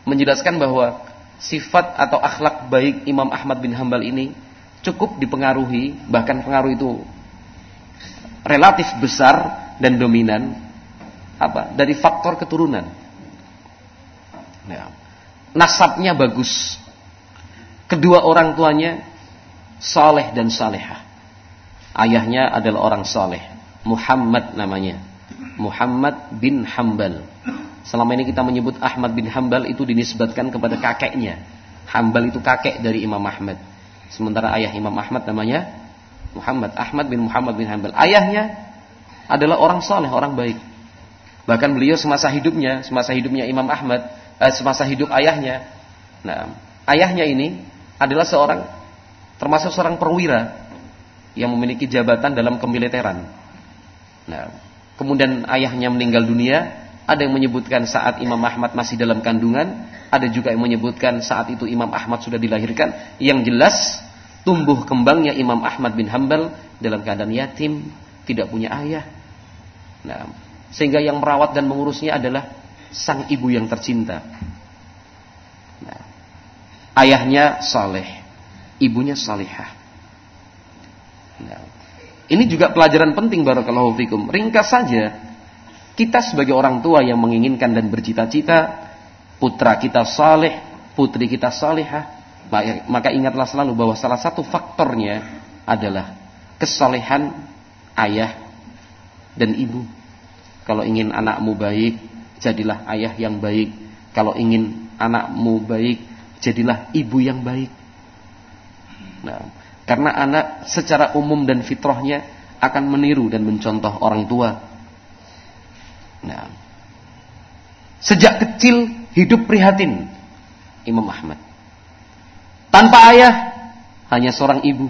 menjelaskan bahwa sifat atau akhlak baik Imam Ahmad bin Hambal ini cukup dipengaruhi bahkan pengaruh itu relatif besar dan dominan apa dari faktor keturunan ya. nasabnya bagus kedua orang tuanya saleh dan salehah ayahnya adalah orang saleh Muhammad namanya. Muhammad bin Hambal. Selama ini kita menyebut Ahmad bin Hambal itu dinisbatkan kepada kakeknya. Hambal itu kakek dari Imam Ahmad. Sementara ayah Imam Ahmad namanya Muhammad. Ahmad bin Muhammad bin Hambal. Ayahnya adalah orang soleh, orang baik. Bahkan beliau semasa hidupnya, semasa hidupnya Imam Ahmad, eh, semasa hidup ayahnya. Nah, ayahnya ini adalah seorang termasuk seorang perwira yang memiliki jabatan dalam kemiliteran. Nah, kemudian ayahnya meninggal dunia, ada yang menyebutkan saat Imam Ahmad masih dalam kandungan, ada juga yang menyebutkan saat itu Imam Ahmad sudah dilahirkan. Yang jelas tumbuh kembangnya Imam Ahmad bin Hambal dalam keadaan yatim, tidak punya ayah. Nah, sehingga yang merawat dan mengurusnya adalah sang ibu yang tercinta. Nah, ayahnya saleh, ibunya salihah. Nah, ini juga pelajaran penting barakallahu fikum. Ringkas saja, kita sebagai orang tua yang menginginkan dan bercita-cita putra kita saleh, putri kita salehah, maka ingatlah selalu bahwa salah satu faktornya adalah kesalehan ayah dan ibu. Kalau ingin anakmu baik, jadilah ayah yang baik. Kalau ingin anakmu baik, jadilah ibu yang baik. Nah, karena anak secara umum dan fitrahnya akan meniru dan mencontoh orang tua. Nah, sejak kecil hidup prihatin Imam Ahmad. Tanpa ayah, hanya seorang ibu.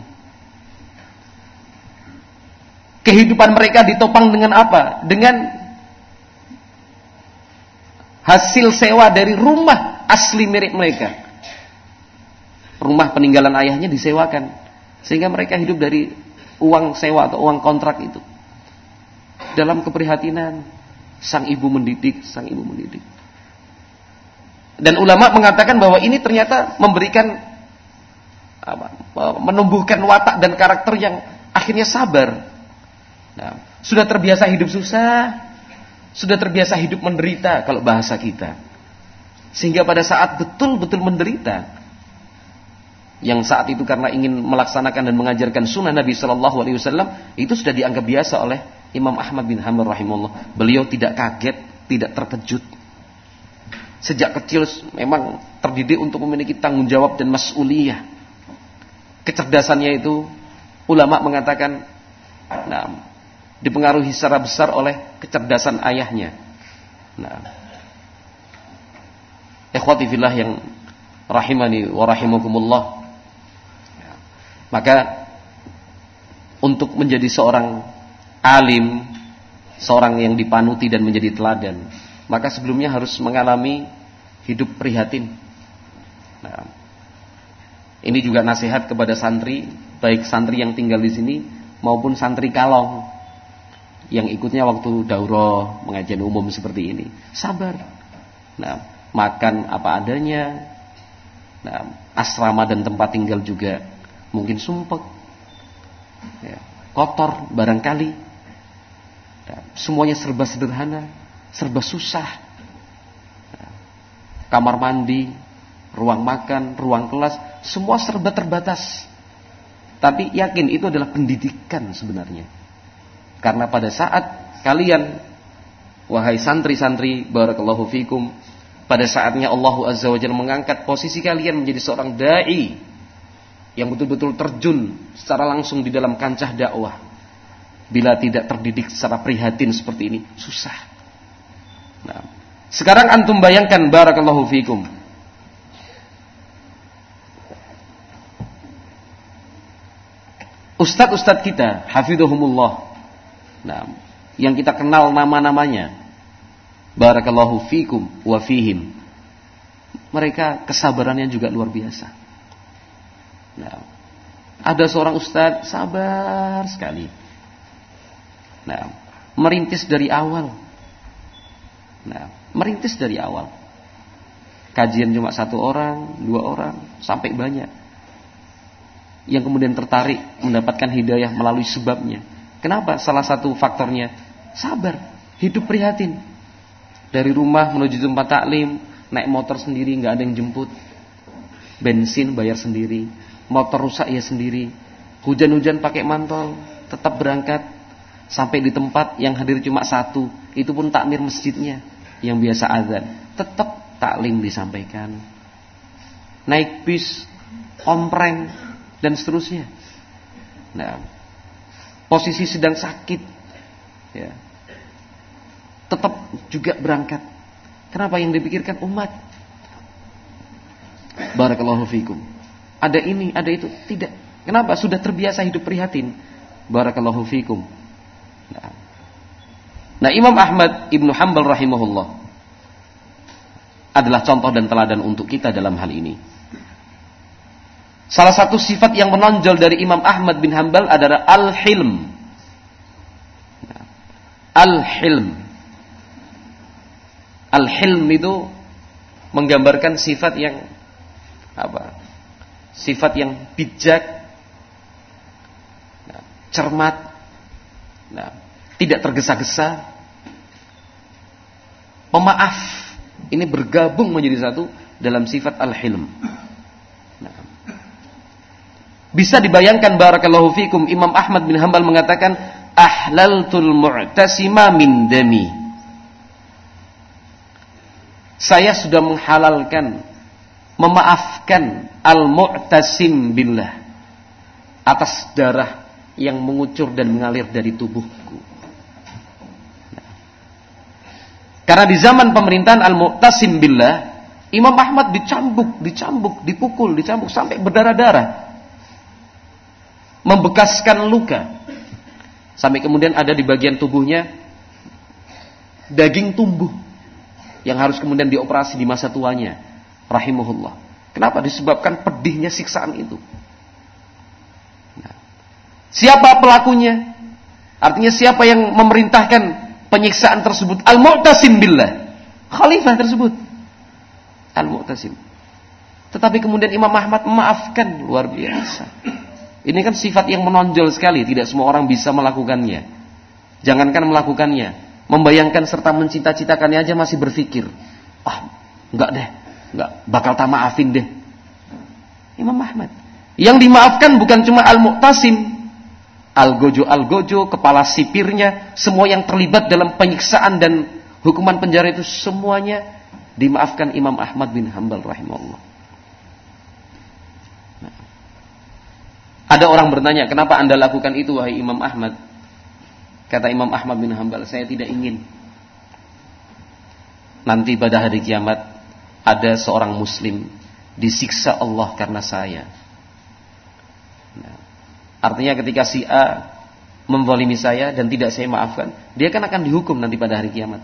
Kehidupan mereka ditopang dengan apa? Dengan hasil sewa dari rumah asli milik mereka. Rumah peninggalan ayahnya disewakan. Sehingga mereka hidup dari uang sewa atau uang kontrak itu. Dalam keprihatinan, sang ibu mendidik, sang ibu mendidik. Dan ulama mengatakan bahwa ini ternyata memberikan menumbuhkan watak dan karakter yang akhirnya sabar. Nah, sudah terbiasa hidup susah, sudah terbiasa hidup menderita kalau bahasa kita. Sehingga pada saat betul-betul menderita, yang saat itu karena ingin melaksanakan dan mengajarkan sunnah Nabi Shallallahu Alaihi Wasallam itu sudah dianggap biasa oleh Imam Ahmad bin Hanbal rahimahullah. Beliau tidak kaget, tidak terkejut. Sejak kecil memang terdidik untuk memiliki tanggung jawab dan mas'uliyah. Kecerdasannya itu ulama mengatakan nah, dipengaruhi secara besar oleh kecerdasan ayahnya. Nah, ikhwati fillah yang rahimani wa rahimakumullah maka untuk menjadi seorang alim, seorang yang dipanuti dan menjadi teladan, maka sebelumnya harus mengalami hidup prihatin. Nah, ini juga nasihat kepada santri, baik santri yang tinggal di sini maupun santri kalong yang ikutnya waktu daurah mengajian umum seperti ini. Sabar. Nah, makan apa adanya. Nah, asrama dan tempat tinggal juga mungkin sumpek, ya, kotor barangkali, semuanya serba sederhana, serba susah. Kamar mandi, ruang makan, ruang kelas, semua serba terbatas. Tapi yakin itu adalah pendidikan sebenarnya. Karena pada saat kalian wahai santri-santri barakallahu fikum pada saatnya Allah Azza wa Jalla mengangkat posisi kalian menjadi seorang dai yang betul-betul terjun secara langsung di dalam kancah dakwah. Bila tidak terdidik secara prihatin seperti ini susah. Nah, sekarang antum bayangkan barakallahu fikum. Ustadz-ustadz kita, hafidhahumullah. Nah, yang kita kenal nama-namanya. Barakallahu fikum wa fihim. Mereka kesabarannya juga luar biasa. Nah, ada seorang ustadz sabar sekali. Nah, merintis dari awal. Nah, merintis dari awal. Kajian cuma satu orang, dua orang, sampai banyak. Yang kemudian tertarik mendapatkan hidayah melalui sebabnya. Kenapa? Salah satu faktornya sabar, hidup prihatin. Dari rumah menuju tempat taklim, naik motor sendiri, nggak ada yang jemput. Bensin bayar sendiri, motor rusak ya sendiri. Hujan-hujan pakai mantol, tetap berangkat sampai di tempat yang hadir cuma satu, itu pun takmir masjidnya yang biasa azan, tetap taklim disampaikan. Naik bis, ompreng dan seterusnya. Nah, posisi sedang sakit, ya, tetap juga berangkat. Kenapa yang dipikirkan umat? Barakallahu fikum. Ada ini, ada itu. Tidak. Kenapa? Sudah terbiasa hidup prihatin. Barakallahu fikum. Nah, Imam Ahmad Ibnu Hanbal rahimahullah adalah contoh dan teladan untuk kita dalam hal ini. Salah satu sifat yang menonjol dari Imam Ahmad bin Hanbal adalah al-hilm. Al-hilm. Al-hilm itu menggambarkan sifat yang apa? Sifat yang bijak, cermat, nah, tidak tergesa-gesa, pemaaf. Ini bergabung menjadi satu dalam sifat al-hilm. Nah. Bisa dibayangkan barakallahu fikum Imam Ahmad bin Hambal mengatakan ahlaltul mu'tasima min dami. Saya sudah menghalalkan memaafkan al-mu'tasim billah atas darah yang mengucur dan mengalir dari tubuhku. Karena di zaman pemerintahan Al-Mu'tasim billah, Imam Ahmad dicambuk, dicambuk, dipukul, dicambuk sampai berdarah-darah. Membekaskan luka. Sampai kemudian ada di bagian tubuhnya daging tumbuh yang harus kemudian dioperasi di masa tuanya. Rahimahullah. Kenapa? Disebabkan pedihnya siksaan itu. Nah, siapa pelakunya? Artinya siapa yang memerintahkan penyiksaan tersebut al-mu'tasim billah. Khalifah tersebut. Al-mu'tasim. Tetapi kemudian Imam Ahmad memaafkan luar biasa. Ini kan sifat yang menonjol sekali, tidak semua orang bisa melakukannya. Jangankan melakukannya, membayangkan serta mencita-citakannya aja masih berpikir, ah, enggak deh, enggak bakal tak maafin deh. Imam Ahmad. Yang dimaafkan bukan cuma al-mu'tasim, Algojo-algojo, kepala sipirnya, semua yang terlibat dalam penyiksaan dan hukuman penjara itu semuanya dimaafkan Imam Ahmad bin Hambal rahimahullah. Nah. Ada orang bertanya, kenapa anda lakukan itu wahai Imam Ahmad? Kata Imam Ahmad bin Hambal, saya tidak ingin. Nanti pada hari kiamat ada seorang muslim disiksa Allah karena saya. Artinya ketika si A memvolimi saya dan tidak saya maafkan, dia kan akan dihukum nanti pada hari kiamat.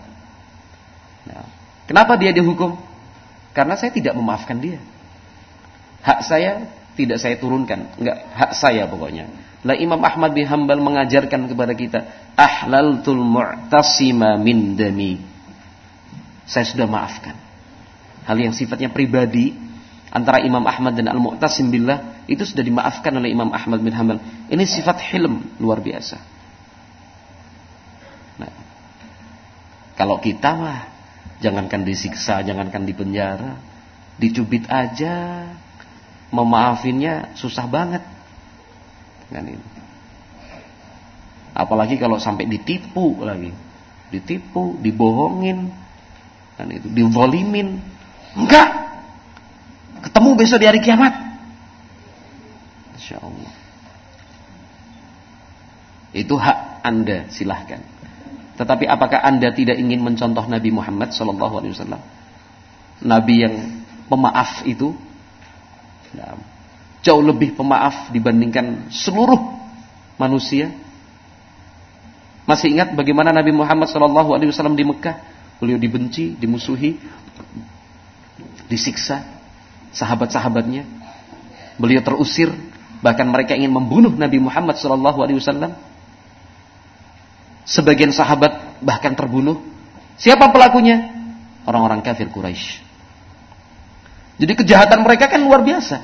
Nah, kenapa dia dihukum? Karena saya tidak memaafkan dia. Hak saya tidak saya turunkan, enggak hak saya pokoknya. Lah Imam Ahmad bin Hambal mengajarkan kepada kita, ahlaltul mu'tasima min dami. Saya sudah maafkan. Hal yang sifatnya pribadi antara Imam Ahmad dan Al-Mu'tasim billah itu sudah dimaafkan oleh Imam Ahmad bin Hanbal. Ini sifat hilm luar biasa. Nah, kalau kita mah jangankan disiksa, jangankan dipenjara, dicubit aja, memaafinnya susah banget. Kan ini. Apalagi kalau sampai ditipu lagi. Ditipu, dibohongin, kan itu, divolimin. Enggak, Ketemu besok di hari kiamat. Insya Allah. Itu hak Anda, silahkan. Tetapi apakah Anda tidak ingin mencontoh Nabi Muhammad sallallahu alaihi wasallam? Nabi yang pemaaf itu jauh lebih pemaaf dibandingkan seluruh manusia. Masih ingat bagaimana Nabi Muhammad sallallahu alaihi wasallam di Mekah? Beliau dibenci, dimusuhi, disiksa sahabat-sahabatnya. Beliau terusir, bahkan mereka ingin membunuh Nabi Muhammad wasallam. Sebagian sahabat bahkan terbunuh. Siapa pelakunya? Orang-orang kafir Quraisy. Jadi kejahatan mereka kan luar biasa.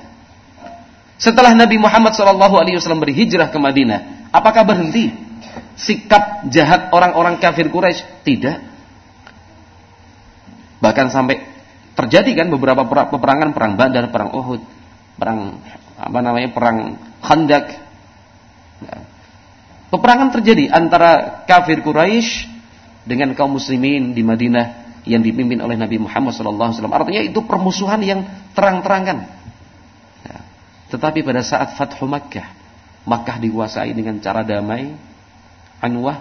Setelah Nabi Muhammad SAW berhijrah ke Madinah, apakah berhenti sikap jahat orang-orang kafir Quraisy? Tidak. Bahkan sampai terjadi kan beberapa peperangan, perang Badar, perang Uhud, perang apa namanya, perang Khandak. Ya. Peperangan terjadi antara kafir Quraisy dengan kaum muslimin di Madinah yang dipimpin oleh Nabi Muhammad SAW. Artinya itu permusuhan yang terang-terangan. Ya. Tetapi pada saat Fathu Makkah, Makkah dikuasai dengan cara damai, anwah.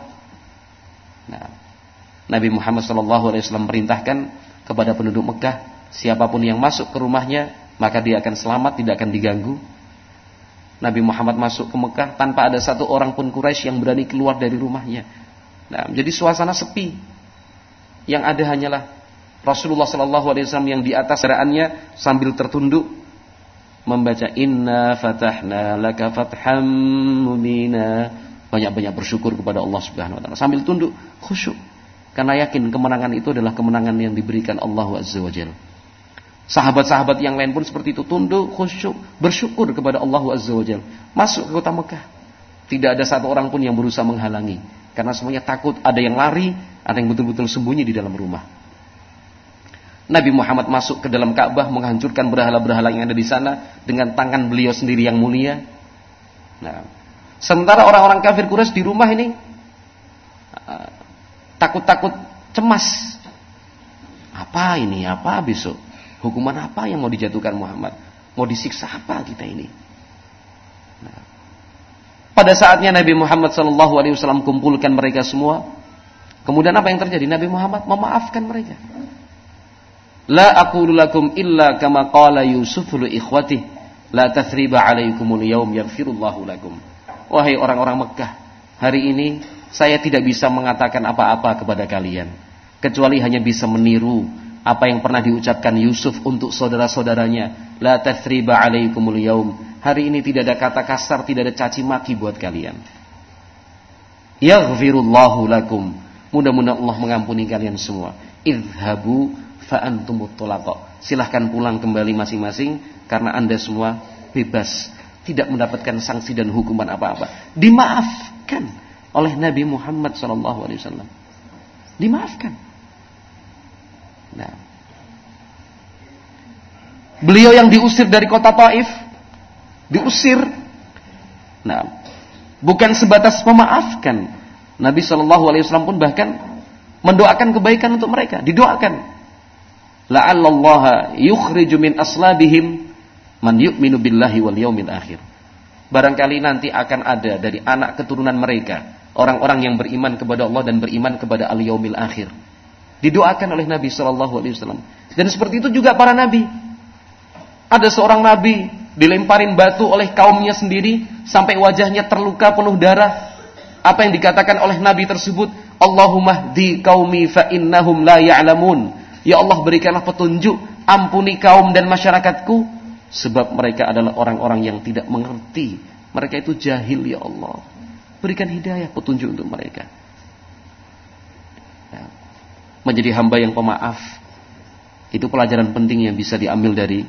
Nah, Nabi Muhammad SAW perintahkan kepada penduduk Mekah, siapa pun yang masuk ke rumahnya, maka dia akan selamat, tidak akan diganggu. Nabi Muhammad masuk ke Mekah tanpa ada satu orang pun Quraisy yang berani keluar dari rumahnya. Nah, jadi suasana sepi. Yang ada hanyalah Rasulullah Shallallahu Alaihi Wasallam yang di atas kendaraannya sambil tertunduk membaca Inna fatahna laka fatham mubina. Banyak-banyak bersyukur kepada Allah Subhanahu Wa Taala sambil tunduk khusyuk karena yakin kemenangan itu adalah kemenangan yang diberikan Allah Azza wa. Sahabat-sahabat yang lain pun seperti itu tunduk, khusyuk, bersyukur kepada Allah Azza wa. Masuk ke kota Mekah. Tidak ada satu orang pun yang berusaha menghalangi. Karena semuanya takut, ada yang lari, ada yang betul-betul sembunyi di dalam rumah. Nabi Muhammad masuk ke dalam Ka'bah menghancurkan berhala-berhala yang ada di sana dengan tangan beliau sendiri yang mulia. Nah, sementara orang-orang kafir Quraisy di rumah ini takut-takut cemas. Apa ini? Apa besok? Hukuman apa yang mau dijatuhkan Muhammad? Mau disiksa apa kita ini? Nah. Pada saatnya Nabi Muhammad SAW kumpulkan mereka semua. Kemudian apa yang terjadi? Nabi Muhammad memaafkan mereka. La aqulu lakum illa kama qala Yusuf li ikhwatih. La tathriba alaikumul yaum yaghfirullahu lakum. Wahai orang-orang Mekah, hari ini saya tidak bisa mengatakan apa-apa kepada kalian kecuali hanya bisa meniru apa yang pernah diucapkan Yusuf untuk saudara-saudaranya. La tathriba alaikumul yaum. Hari ini tidak ada kata kasar, tidak ada caci maki buat kalian. Yaghfirullahu lakum. Mudah-mudahan Allah mengampuni kalian semua. Idhabu fa antum Silahkan pulang kembali masing-masing karena Anda semua bebas, tidak mendapatkan sanksi dan hukuman apa-apa. Dimaafkan oleh Nabi Muhammad SAW. Dimaafkan. Nah. Beliau yang diusir dari kota Taif diusir. Nah, bukan sebatas memaafkan. Nabi Shallallahu Alaihi Wasallam pun bahkan mendoakan kebaikan untuk mereka. Didoakan. La'allallaha yukhriju min aslabihim man yu'minu billahi wal yaumil akhir. Barangkali nanti akan ada dari anak keturunan mereka orang-orang yang beriman kepada Allah dan beriman kepada al yaumil akhir Didoakan oleh Nabi Shallallahu Alaihi Wasallam. Dan seperti itu juga para nabi. Ada seorang nabi dilemparin batu oleh kaumnya sendiri sampai wajahnya terluka penuh darah. Apa yang dikatakan oleh nabi tersebut? Allahumma di kaumi fa innahum la ya'lamun. Ya Allah berikanlah petunjuk, ampuni kaum dan masyarakatku sebab mereka adalah orang-orang yang tidak mengerti. Mereka itu jahil ya Allah. Berikan hidayah petunjuk untuk mereka menjadi hamba yang pemaaf. Itu pelajaran penting yang bisa diambil dari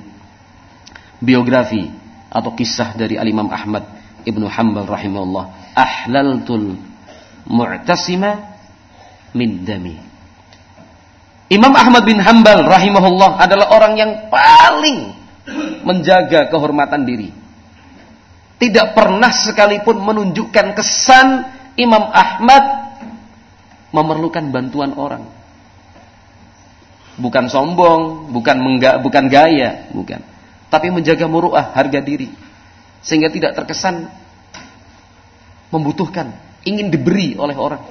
biografi atau kisah dari Al-Imam Ahmad Ibnu Hanbal rahimahullah. Ahlaltul mu'tasima min dami. Imam Ahmad bin Hanbal rahimahullah adalah orang yang paling menjaga kehormatan diri. Tidak pernah sekalipun menunjukkan kesan Imam Ahmad memerlukan bantuan orang bukan sombong, bukan mengga, bukan gaya, bukan. Tapi menjaga muruah, harga diri. Sehingga tidak terkesan membutuhkan ingin diberi oleh orang.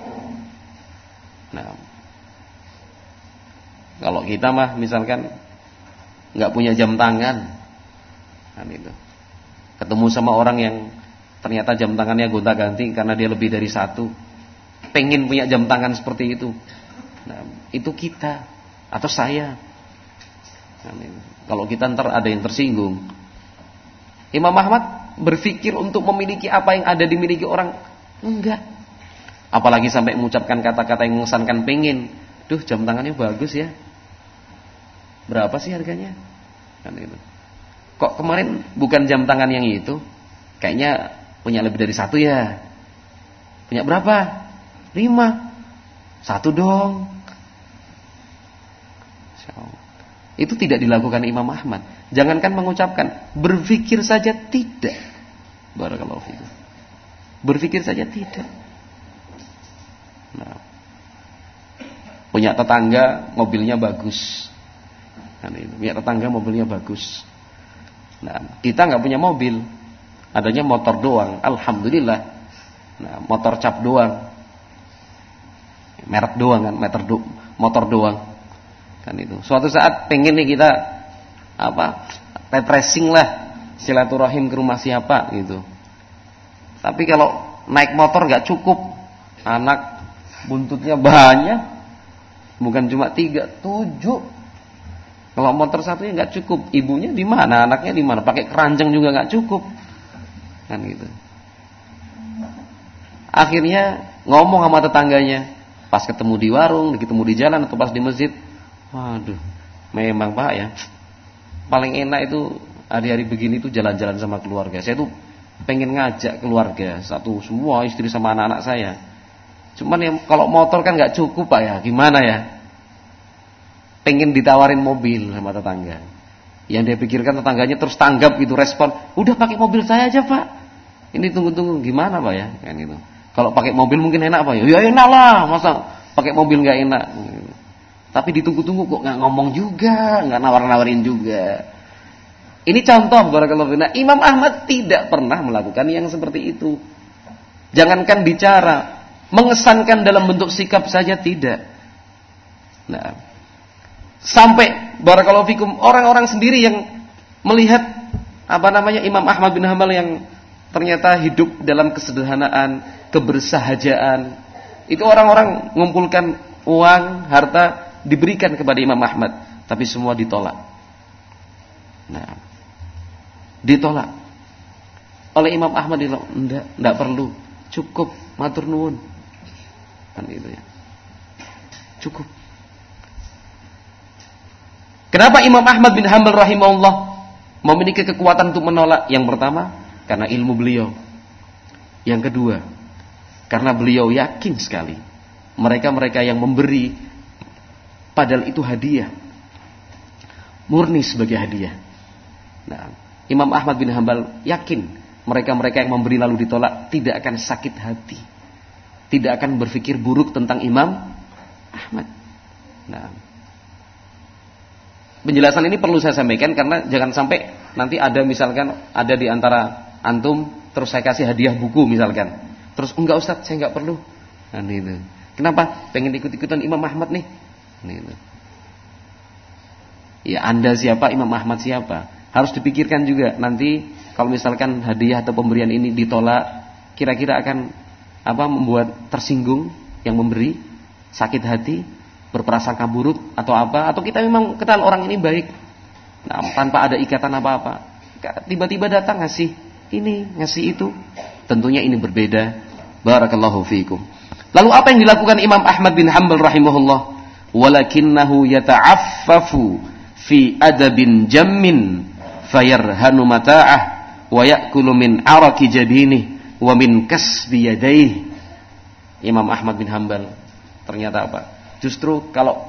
Nah, kalau kita mah misalkan nggak punya jam tangan, kan itu. Ketemu sama orang yang ternyata jam tangannya gonta-ganti karena dia lebih dari satu, pengen punya jam tangan seperti itu. Nah, itu kita atau saya. Kan Kalau kita ntar ada yang tersinggung, Imam Ahmad berpikir untuk memiliki apa yang ada dimiliki orang enggak. Apalagi sampai mengucapkan kata-kata yang mengesankan pengen. Duh, jam tangannya bagus ya. Berapa sih harganya? Kan itu. Kok kemarin bukan jam tangan yang itu? Kayaknya punya lebih dari satu ya. Punya berapa? Lima. Satu dong. Itu tidak dilakukan Imam Ahmad. Jangankan mengucapkan, berpikir saja tidak. Barakallahu fikum. Berpikir saja tidak. Nah, punya tetangga mobilnya bagus. Kan. Punya tetangga mobilnya bagus. Nah, kita nggak punya mobil, adanya motor doang. Alhamdulillah. Nah, motor cap doang. Merek doang kan, meter do, motor doang. Kan itu. Suatu saat pengen nih kita apa? Refreshing lah silaturahim ke rumah siapa gitu. Tapi kalau naik motor nggak cukup, anak buntutnya banyak, bukan cuma tiga, tujuh kalau motor satunya nggak cukup, ibunya di mana, anaknya di mana, pakai keranjang juga nggak cukup, kan gitu. Akhirnya ngomong sama tetangganya, pas ketemu di warung, ketemu di jalan atau pas di masjid, waduh, memang pak ya, paling enak itu hari-hari begini tuh jalan-jalan sama keluarga. Saya tuh pengen ngajak keluarga satu semua istri sama anak-anak saya. Cuman yang kalau motor kan nggak cukup pak ya, gimana ya? Pengen ditawarin mobil sama tetangga. Yang dia pikirkan tetangganya terus tanggap gitu respon, udah pakai mobil saya aja pak. Ini tunggu-tunggu gimana pak ya kan itu. Kalau pakai mobil mungkin enak pak ya, ya enak lah masa pakai mobil nggak enak. Tapi ditunggu-tunggu kok nggak ngomong juga, nggak nawar-nawarin juga. Ini contoh barakallahu nah, Imam Ahmad tidak pernah melakukan yang seperti itu. Jangankan bicara, mengesankan dalam bentuk sikap saja tidak. Nah, Sampai barakallahu fikum orang-orang sendiri yang melihat apa namanya Imam Ahmad bin Hambal yang ternyata hidup dalam kesederhanaan, kebersahajaan. Itu orang-orang mengumpulkan uang, harta diberikan kepada Imam Ahmad, tapi semua ditolak. Nah, ditolak. Oleh Imam Ahmad tidak, tidak perlu, cukup matur nuwun. Kan itu ya. Cukup. Kenapa Imam Ahmad bin Hanbal rahimahullah memiliki kekuatan untuk menolak? Yang pertama, karena ilmu beliau. Yang kedua, karena beliau yakin sekali mereka-mereka yang memberi padahal itu hadiah. Murni sebagai hadiah. Nah, Imam Ahmad bin Hanbal yakin mereka-mereka yang memberi lalu ditolak tidak akan sakit hati. Tidak akan berpikir buruk tentang Imam Ahmad. Nah, penjelasan ini perlu saya sampaikan karena jangan sampai nanti ada misalkan ada di antara antum terus saya kasih hadiah buku misalkan. Terus enggak Ustaz, saya enggak perlu. Nah, itu. Kenapa? Pengen ikut-ikutan Imam Ahmad nih. Nah, itu. Ya Anda siapa, Imam Ahmad siapa? Harus dipikirkan juga nanti kalau misalkan hadiah atau pemberian ini ditolak, kira-kira akan apa membuat tersinggung yang memberi, sakit hati, berprasangka buruk atau apa atau kita memang kenal orang ini baik. Nah, tanpa ada ikatan apa-apa. Tiba-tiba datang ngasih ini ngasih itu. Tentunya ini berbeda. Barakallahu fiikum. Lalu apa yang dilakukan Imam Ahmad bin Hanbal rahimahullah? Walakinnahu yata'affafu fi adabin jammin fayarhanu mata'ah wa ya'kulu min araki jabinih wa min kasbi yadayhi. Imam Ahmad bin Hanbal ternyata apa Justru kalau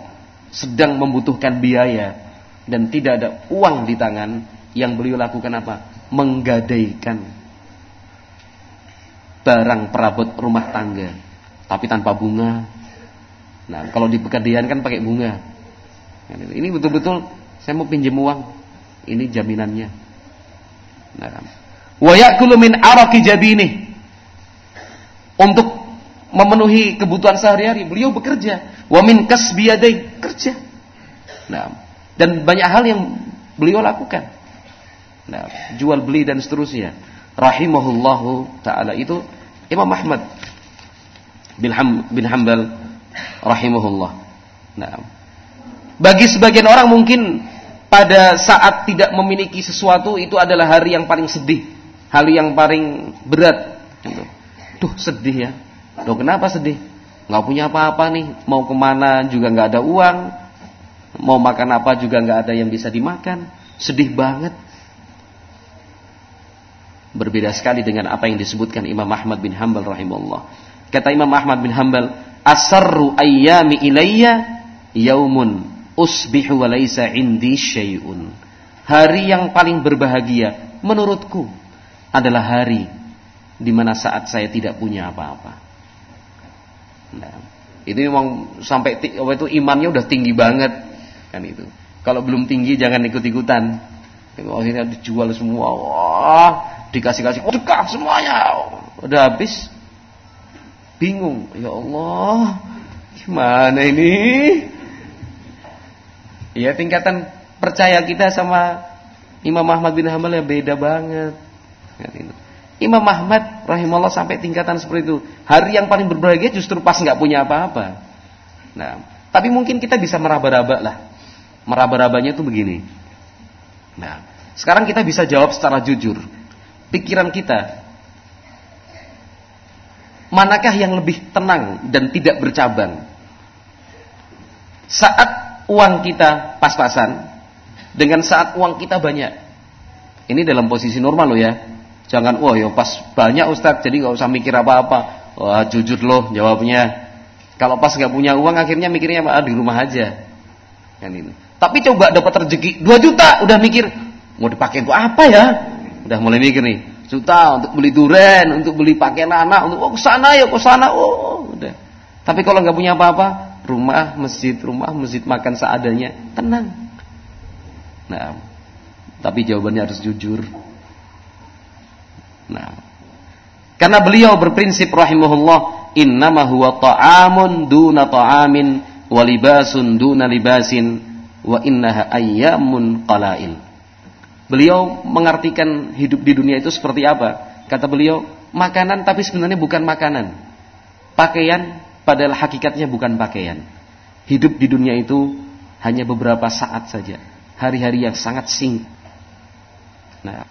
sedang membutuhkan biaya dan tidak ada uang di tangan, yang beliau lakukan apa? Menggadaikan barang perabot rumah tangga, tapi tanpa bunga. Nah, kalau di pegadaian kan pakai bunga. Ini betul-betul saya mau pinjam uang. Ini jaminannya. Nah, wa araqi jabini. Untuk memenuhi kebutuhan sehari-hari. Beliau bekerja. Wa min kasbiyadai kerja. Nah, dan banyak hal yang beliau lakukan. Nah, jual beli dan seterusnya. Rahimahullahu taala itu Imam Ahmad bin, Ham, bin rahimahullah. Nah, bagi sebagian orang mungkin pada saat tidak memiliki sesuatu itu adalah hari yang paling sedih, hari yang paling berat. Gitu. Duh sedih ya. Loh kenapa sedih? Nggak punya apa-apa nih, mau ke mana juga nggak ada uang, mau makan apa juga nggak ada yang bisa dimakan, sedih banget. Berbeda sekali dengan apa yang disebutkan Imam Ahmad bin Hambal rahimahullah. Kata Imam Ahmad bin Hambal, asarru ayyami ilayya yaumun usbihu wa laisa indi syai'un. Hari yang paling berbahagia menurutku adalah hari di mana saat saya tidak punya apa-apa. Nah, itu memang sampai itu imannya udah tinggi banget kan itu. Kalau belum tinggi jangan ikut-ikutan. Akhirnya dijual semua. Wah, dikasih-kasih sedekah semuanya. Udah habis. Bingung. Ya Allah, gimana ini? Ya tingkatan percaya kita sama Imam Ahmad bin Hambal ya beda banget. Kan itu. Imam Ahmad rahimahullah sampai tingkatan seperti itu. Hari yang paling berbahagia justru pas nggak punya apa-apa. Nah, tapi mungkin kita bisa meraba-raba lah. Meraba-rabanya itu begini. Nah, sekarang kita bisa jawab secara jujur. Pikiran kita manakah yang lebih tenang dan tidak bercabang? Saat uang kita pas-pasan dengan saat uang kita banyak. Ini dalam posisi normal loh ya. Jangan, wah ya pas banyak Ustadz, jadi nggak usah mikir apa-apa. Wah jujur loh jawabnya. Kalau pas nggak punya uang, akhirnya mikirnya ah, di rumah aja. Kan ini. Tapi coba dapat rezeki 2 juta, udah mikir mau dipakai untuk apa ya? Udah mulai mikir nih, juta untuk beli duren, untuk beli pakaian anak, untuk oh ke sana ya ke sana, oh udah. Tapi kalau nggak punya apa-apa, rumah, masjid, rumah, masjid makan seadanya, tenang. Nah, tapi jawabannya harus jujur. Nah, karena beliau berprinsip rahimahullah, innama huwa ta'amun duna ta'amin wa libasun duna libasin wa innaha ayyamun qalail. Beliau mengartikan hidup di dunia itu seperti apa? Kata beliau, makanan tapi sebenarnya bukan makanan. Pakaian padahal hakikatnya bukan pakaian. Hidup di dunia itu hanya beberapa saat saja. Hari-hari yang sangat singkat. Nah,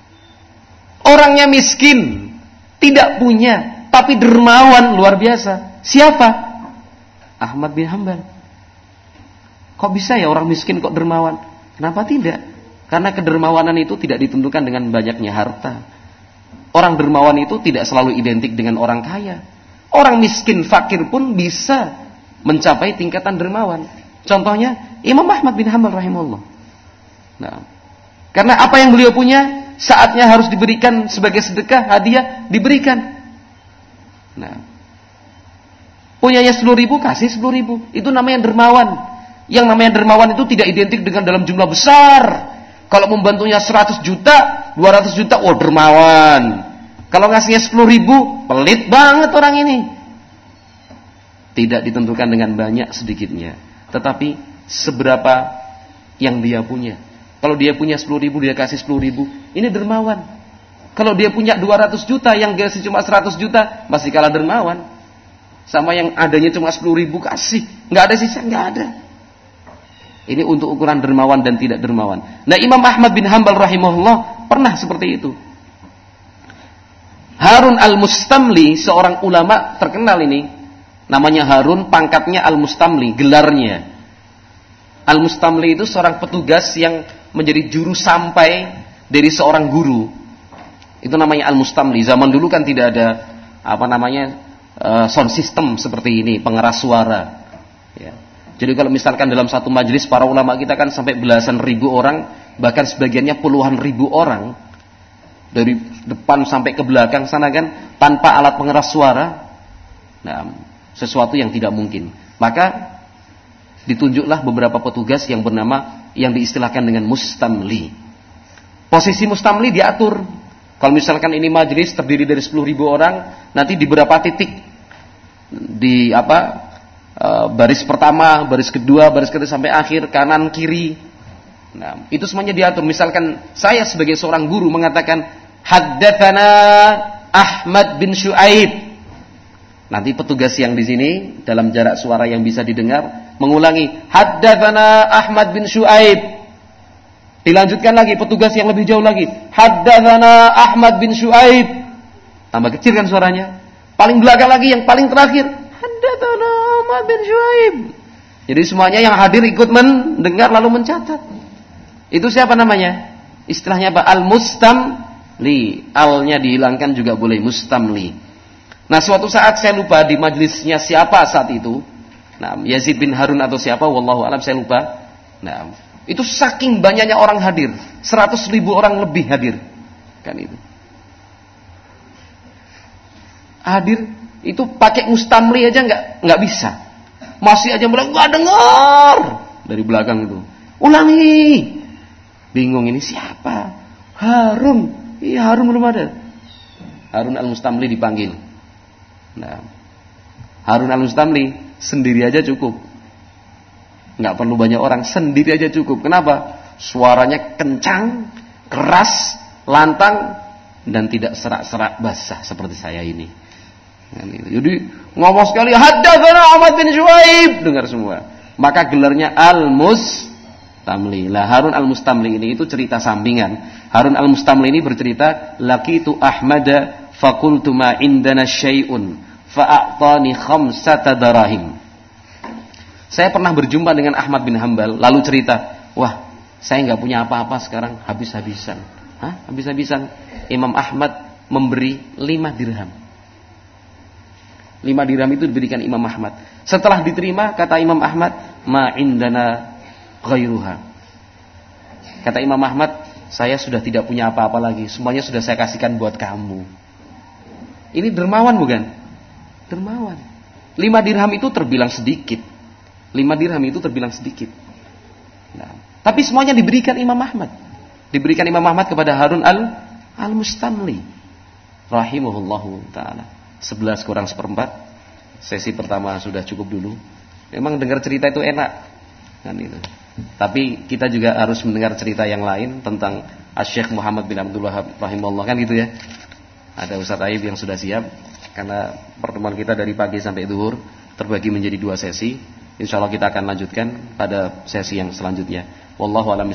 Orangnya miskin, tidak punya, tapi dermawan luar biasa. Siapa? Ahmad bin Hambal. Kok bisa ya orang miskin kok dermawan? Kenapa tidak? Karena kedermawanan itu tidak ditentukan dengan banyaknya harta. Orang dermawan itu tidak selalu identik dengan orang kaya. Orang miskin fakir pun bisa mencapai tingkatan dermawan. Contohnya Imam Ahmad bin Hambal rahimahullah. Nah, karena apa yang beliau punya saatnya harus diberikan sebagai sedekah, hadiah, diberikan. Nah, punyanya sepuluh ribu, kasih sepuluh ribu. Itu namanya dermawan. Yang namanya dermawan itu tidak identik dengan dalam jumlah besar. Kalau membantunya 100 juta, 200 juta, oh dermawan. Kalau ngasihnya sepuluh ribu, pelit banget orang ini. Tidak ditentukan dengan banyak sedikitnya. Tetapi seberapa yang dia punya. Kalau dia punya 10 ribu, dia kasih 10 ribu. Ini dermawan. Kalau dia punya 200 juta, yang kasih cuma 100 juta, masih kalah dermawan. Sama yang adanya cuma 10 ribu, kasih. Nggak ada sisa, nggak ada. Ini untuk ukuran dermawan dan tidak dermawan. Nah Imam Ahmad bin Hambal rahimahullah pernah seperti itu. Harun al-Mustamli, seorang ulama terkenal ini. Namanya Harun, pangkatnya al-Mustamli, gelarnya. Al-Mustamli itu seorang petugas yang menjadi juru sampai dari seorang guru. Itu namanya al-mustamli. Zaman dulu kan tidak ada apa namanya uh, sound system seperti ini, pengeras suara. Ya. Jadi kalau misalkan dalam satu majelis para ulama kita kan sampai belasan ribu orang, bahkan sebagiannya puluhan ribu orang dari depan sampai ke belakang sana kan tanpa alat pengeras suara. Nah, sesuatu yang tidak mungkin. Maka ditunjuklah beberapa petugas yang bernama yang diistilahkan dengan mustamli. Posisi mustamli diatur. Kalau misalkan ini majelis terdiri dari 10 ribu orang, nanti di beberapa titik di apa e, baris pertama, baris kedua, baris ketiga sampai akhir, kanan kiri. Nah, itu semuanya diatur. Misalkan saya sebagai seorang guru mengatakan haddatsana Ahmad bin Syuaib. Nanti petugas yang di sini dalam jarak suara yang bisa didengar mengulangi haddatsana Ahmad bin Syuaib. Dilanjutkan lagi petugas yang lebih jauh lagi. Haddatsana Ahmad bin Syuaib. Tambah kecil kan suaranya. Paling belakang lagi yang paling terakhir. Haddatsana Ahmad bin Syuaib. Jadi semuanya yang hadir ikut mendengar lalu mencatat. Itu siapa namanya? Istilahnya apa? Al-mustamli. Alnya dihilangkan juga boleh mustamli. Nah, suatu saat saya lupa di majelisnya siapa saat itu. Nah, Yazid bin Harun atau siapa wallahu alam saya lupa. Nah, itu saking banyaknya orang hadir. Seratus ribu orang lebih hadir. Kan itu. Hadir itu pakai mustamli aja nggak nggak bisa. Masih aja bilang nggak dengar dari belakang itu. Ulangi. Bingung ini siapa? Harun. Iya Harun belum ada. Harun al-Mustamli dipanggil. Nah, Harun al-Mustamli sendiri aja cukup nggak perlu banyak orang, sendiri aja cukup. Kenapa? Suaranya kencang, keras, lantang, dan tidak serak-serak basah seperti saya ini. Jadi ngomong sekali haddatsana Ahmad bin Shuaib dengar semua. Maka gelarnya Al-Mustamli. Lah Harun Al-Mustamli ini itu cerita sampingan. Harun Al-Mustamli ini bercerita laqitu Ahmada faqultu ma indana syai'un fa'atani khamsata darahim. Saya pernah berjumpa dengan Ahmad bin Hambal, lalu cerita, wah saya nggak punya apa-apa sekarang, habis-habisan. Hah? Habis-habisan. Imam Ahmad memberi lima dirham. Lima dirham itu diberikan Imam Ahmad. Setelah diterima, kata Imam Ahmad, ma indana ghairuha. Kata Imam Ahmad, saya sudah tidak punya apa-apa lagi. Semuanya sudah saya kasihkan buat kamu. Ini dermawan bukan? Dermawan. Lima dirham itu terbilang sedikit. Lima dirham itu terbilang sedikit. Nah, tapi semuanya diberikan Imam Ahmad. Diberikan Imam Ahmad kepada Harun al al Mustamli, rahimahullahu taala. Sebelas kurang seperempat. Sesi pertama sudah cukup dulu. Memang dengar cerita itu enak, kan itu. Tapi kita juga harus mendengar cerita yang lain tentang Syekh Muhammad bin Abdul Wahab rahimahullah kan gitu ya. Ada Ustaz Aib yang sudah siap karena pertemuan kita dari pagi sampai zuhur terbagi menjadi dua sesi. Insya Allah kita akan lanjutkan pada sesi yang selanjutnya. Wallahu a'lam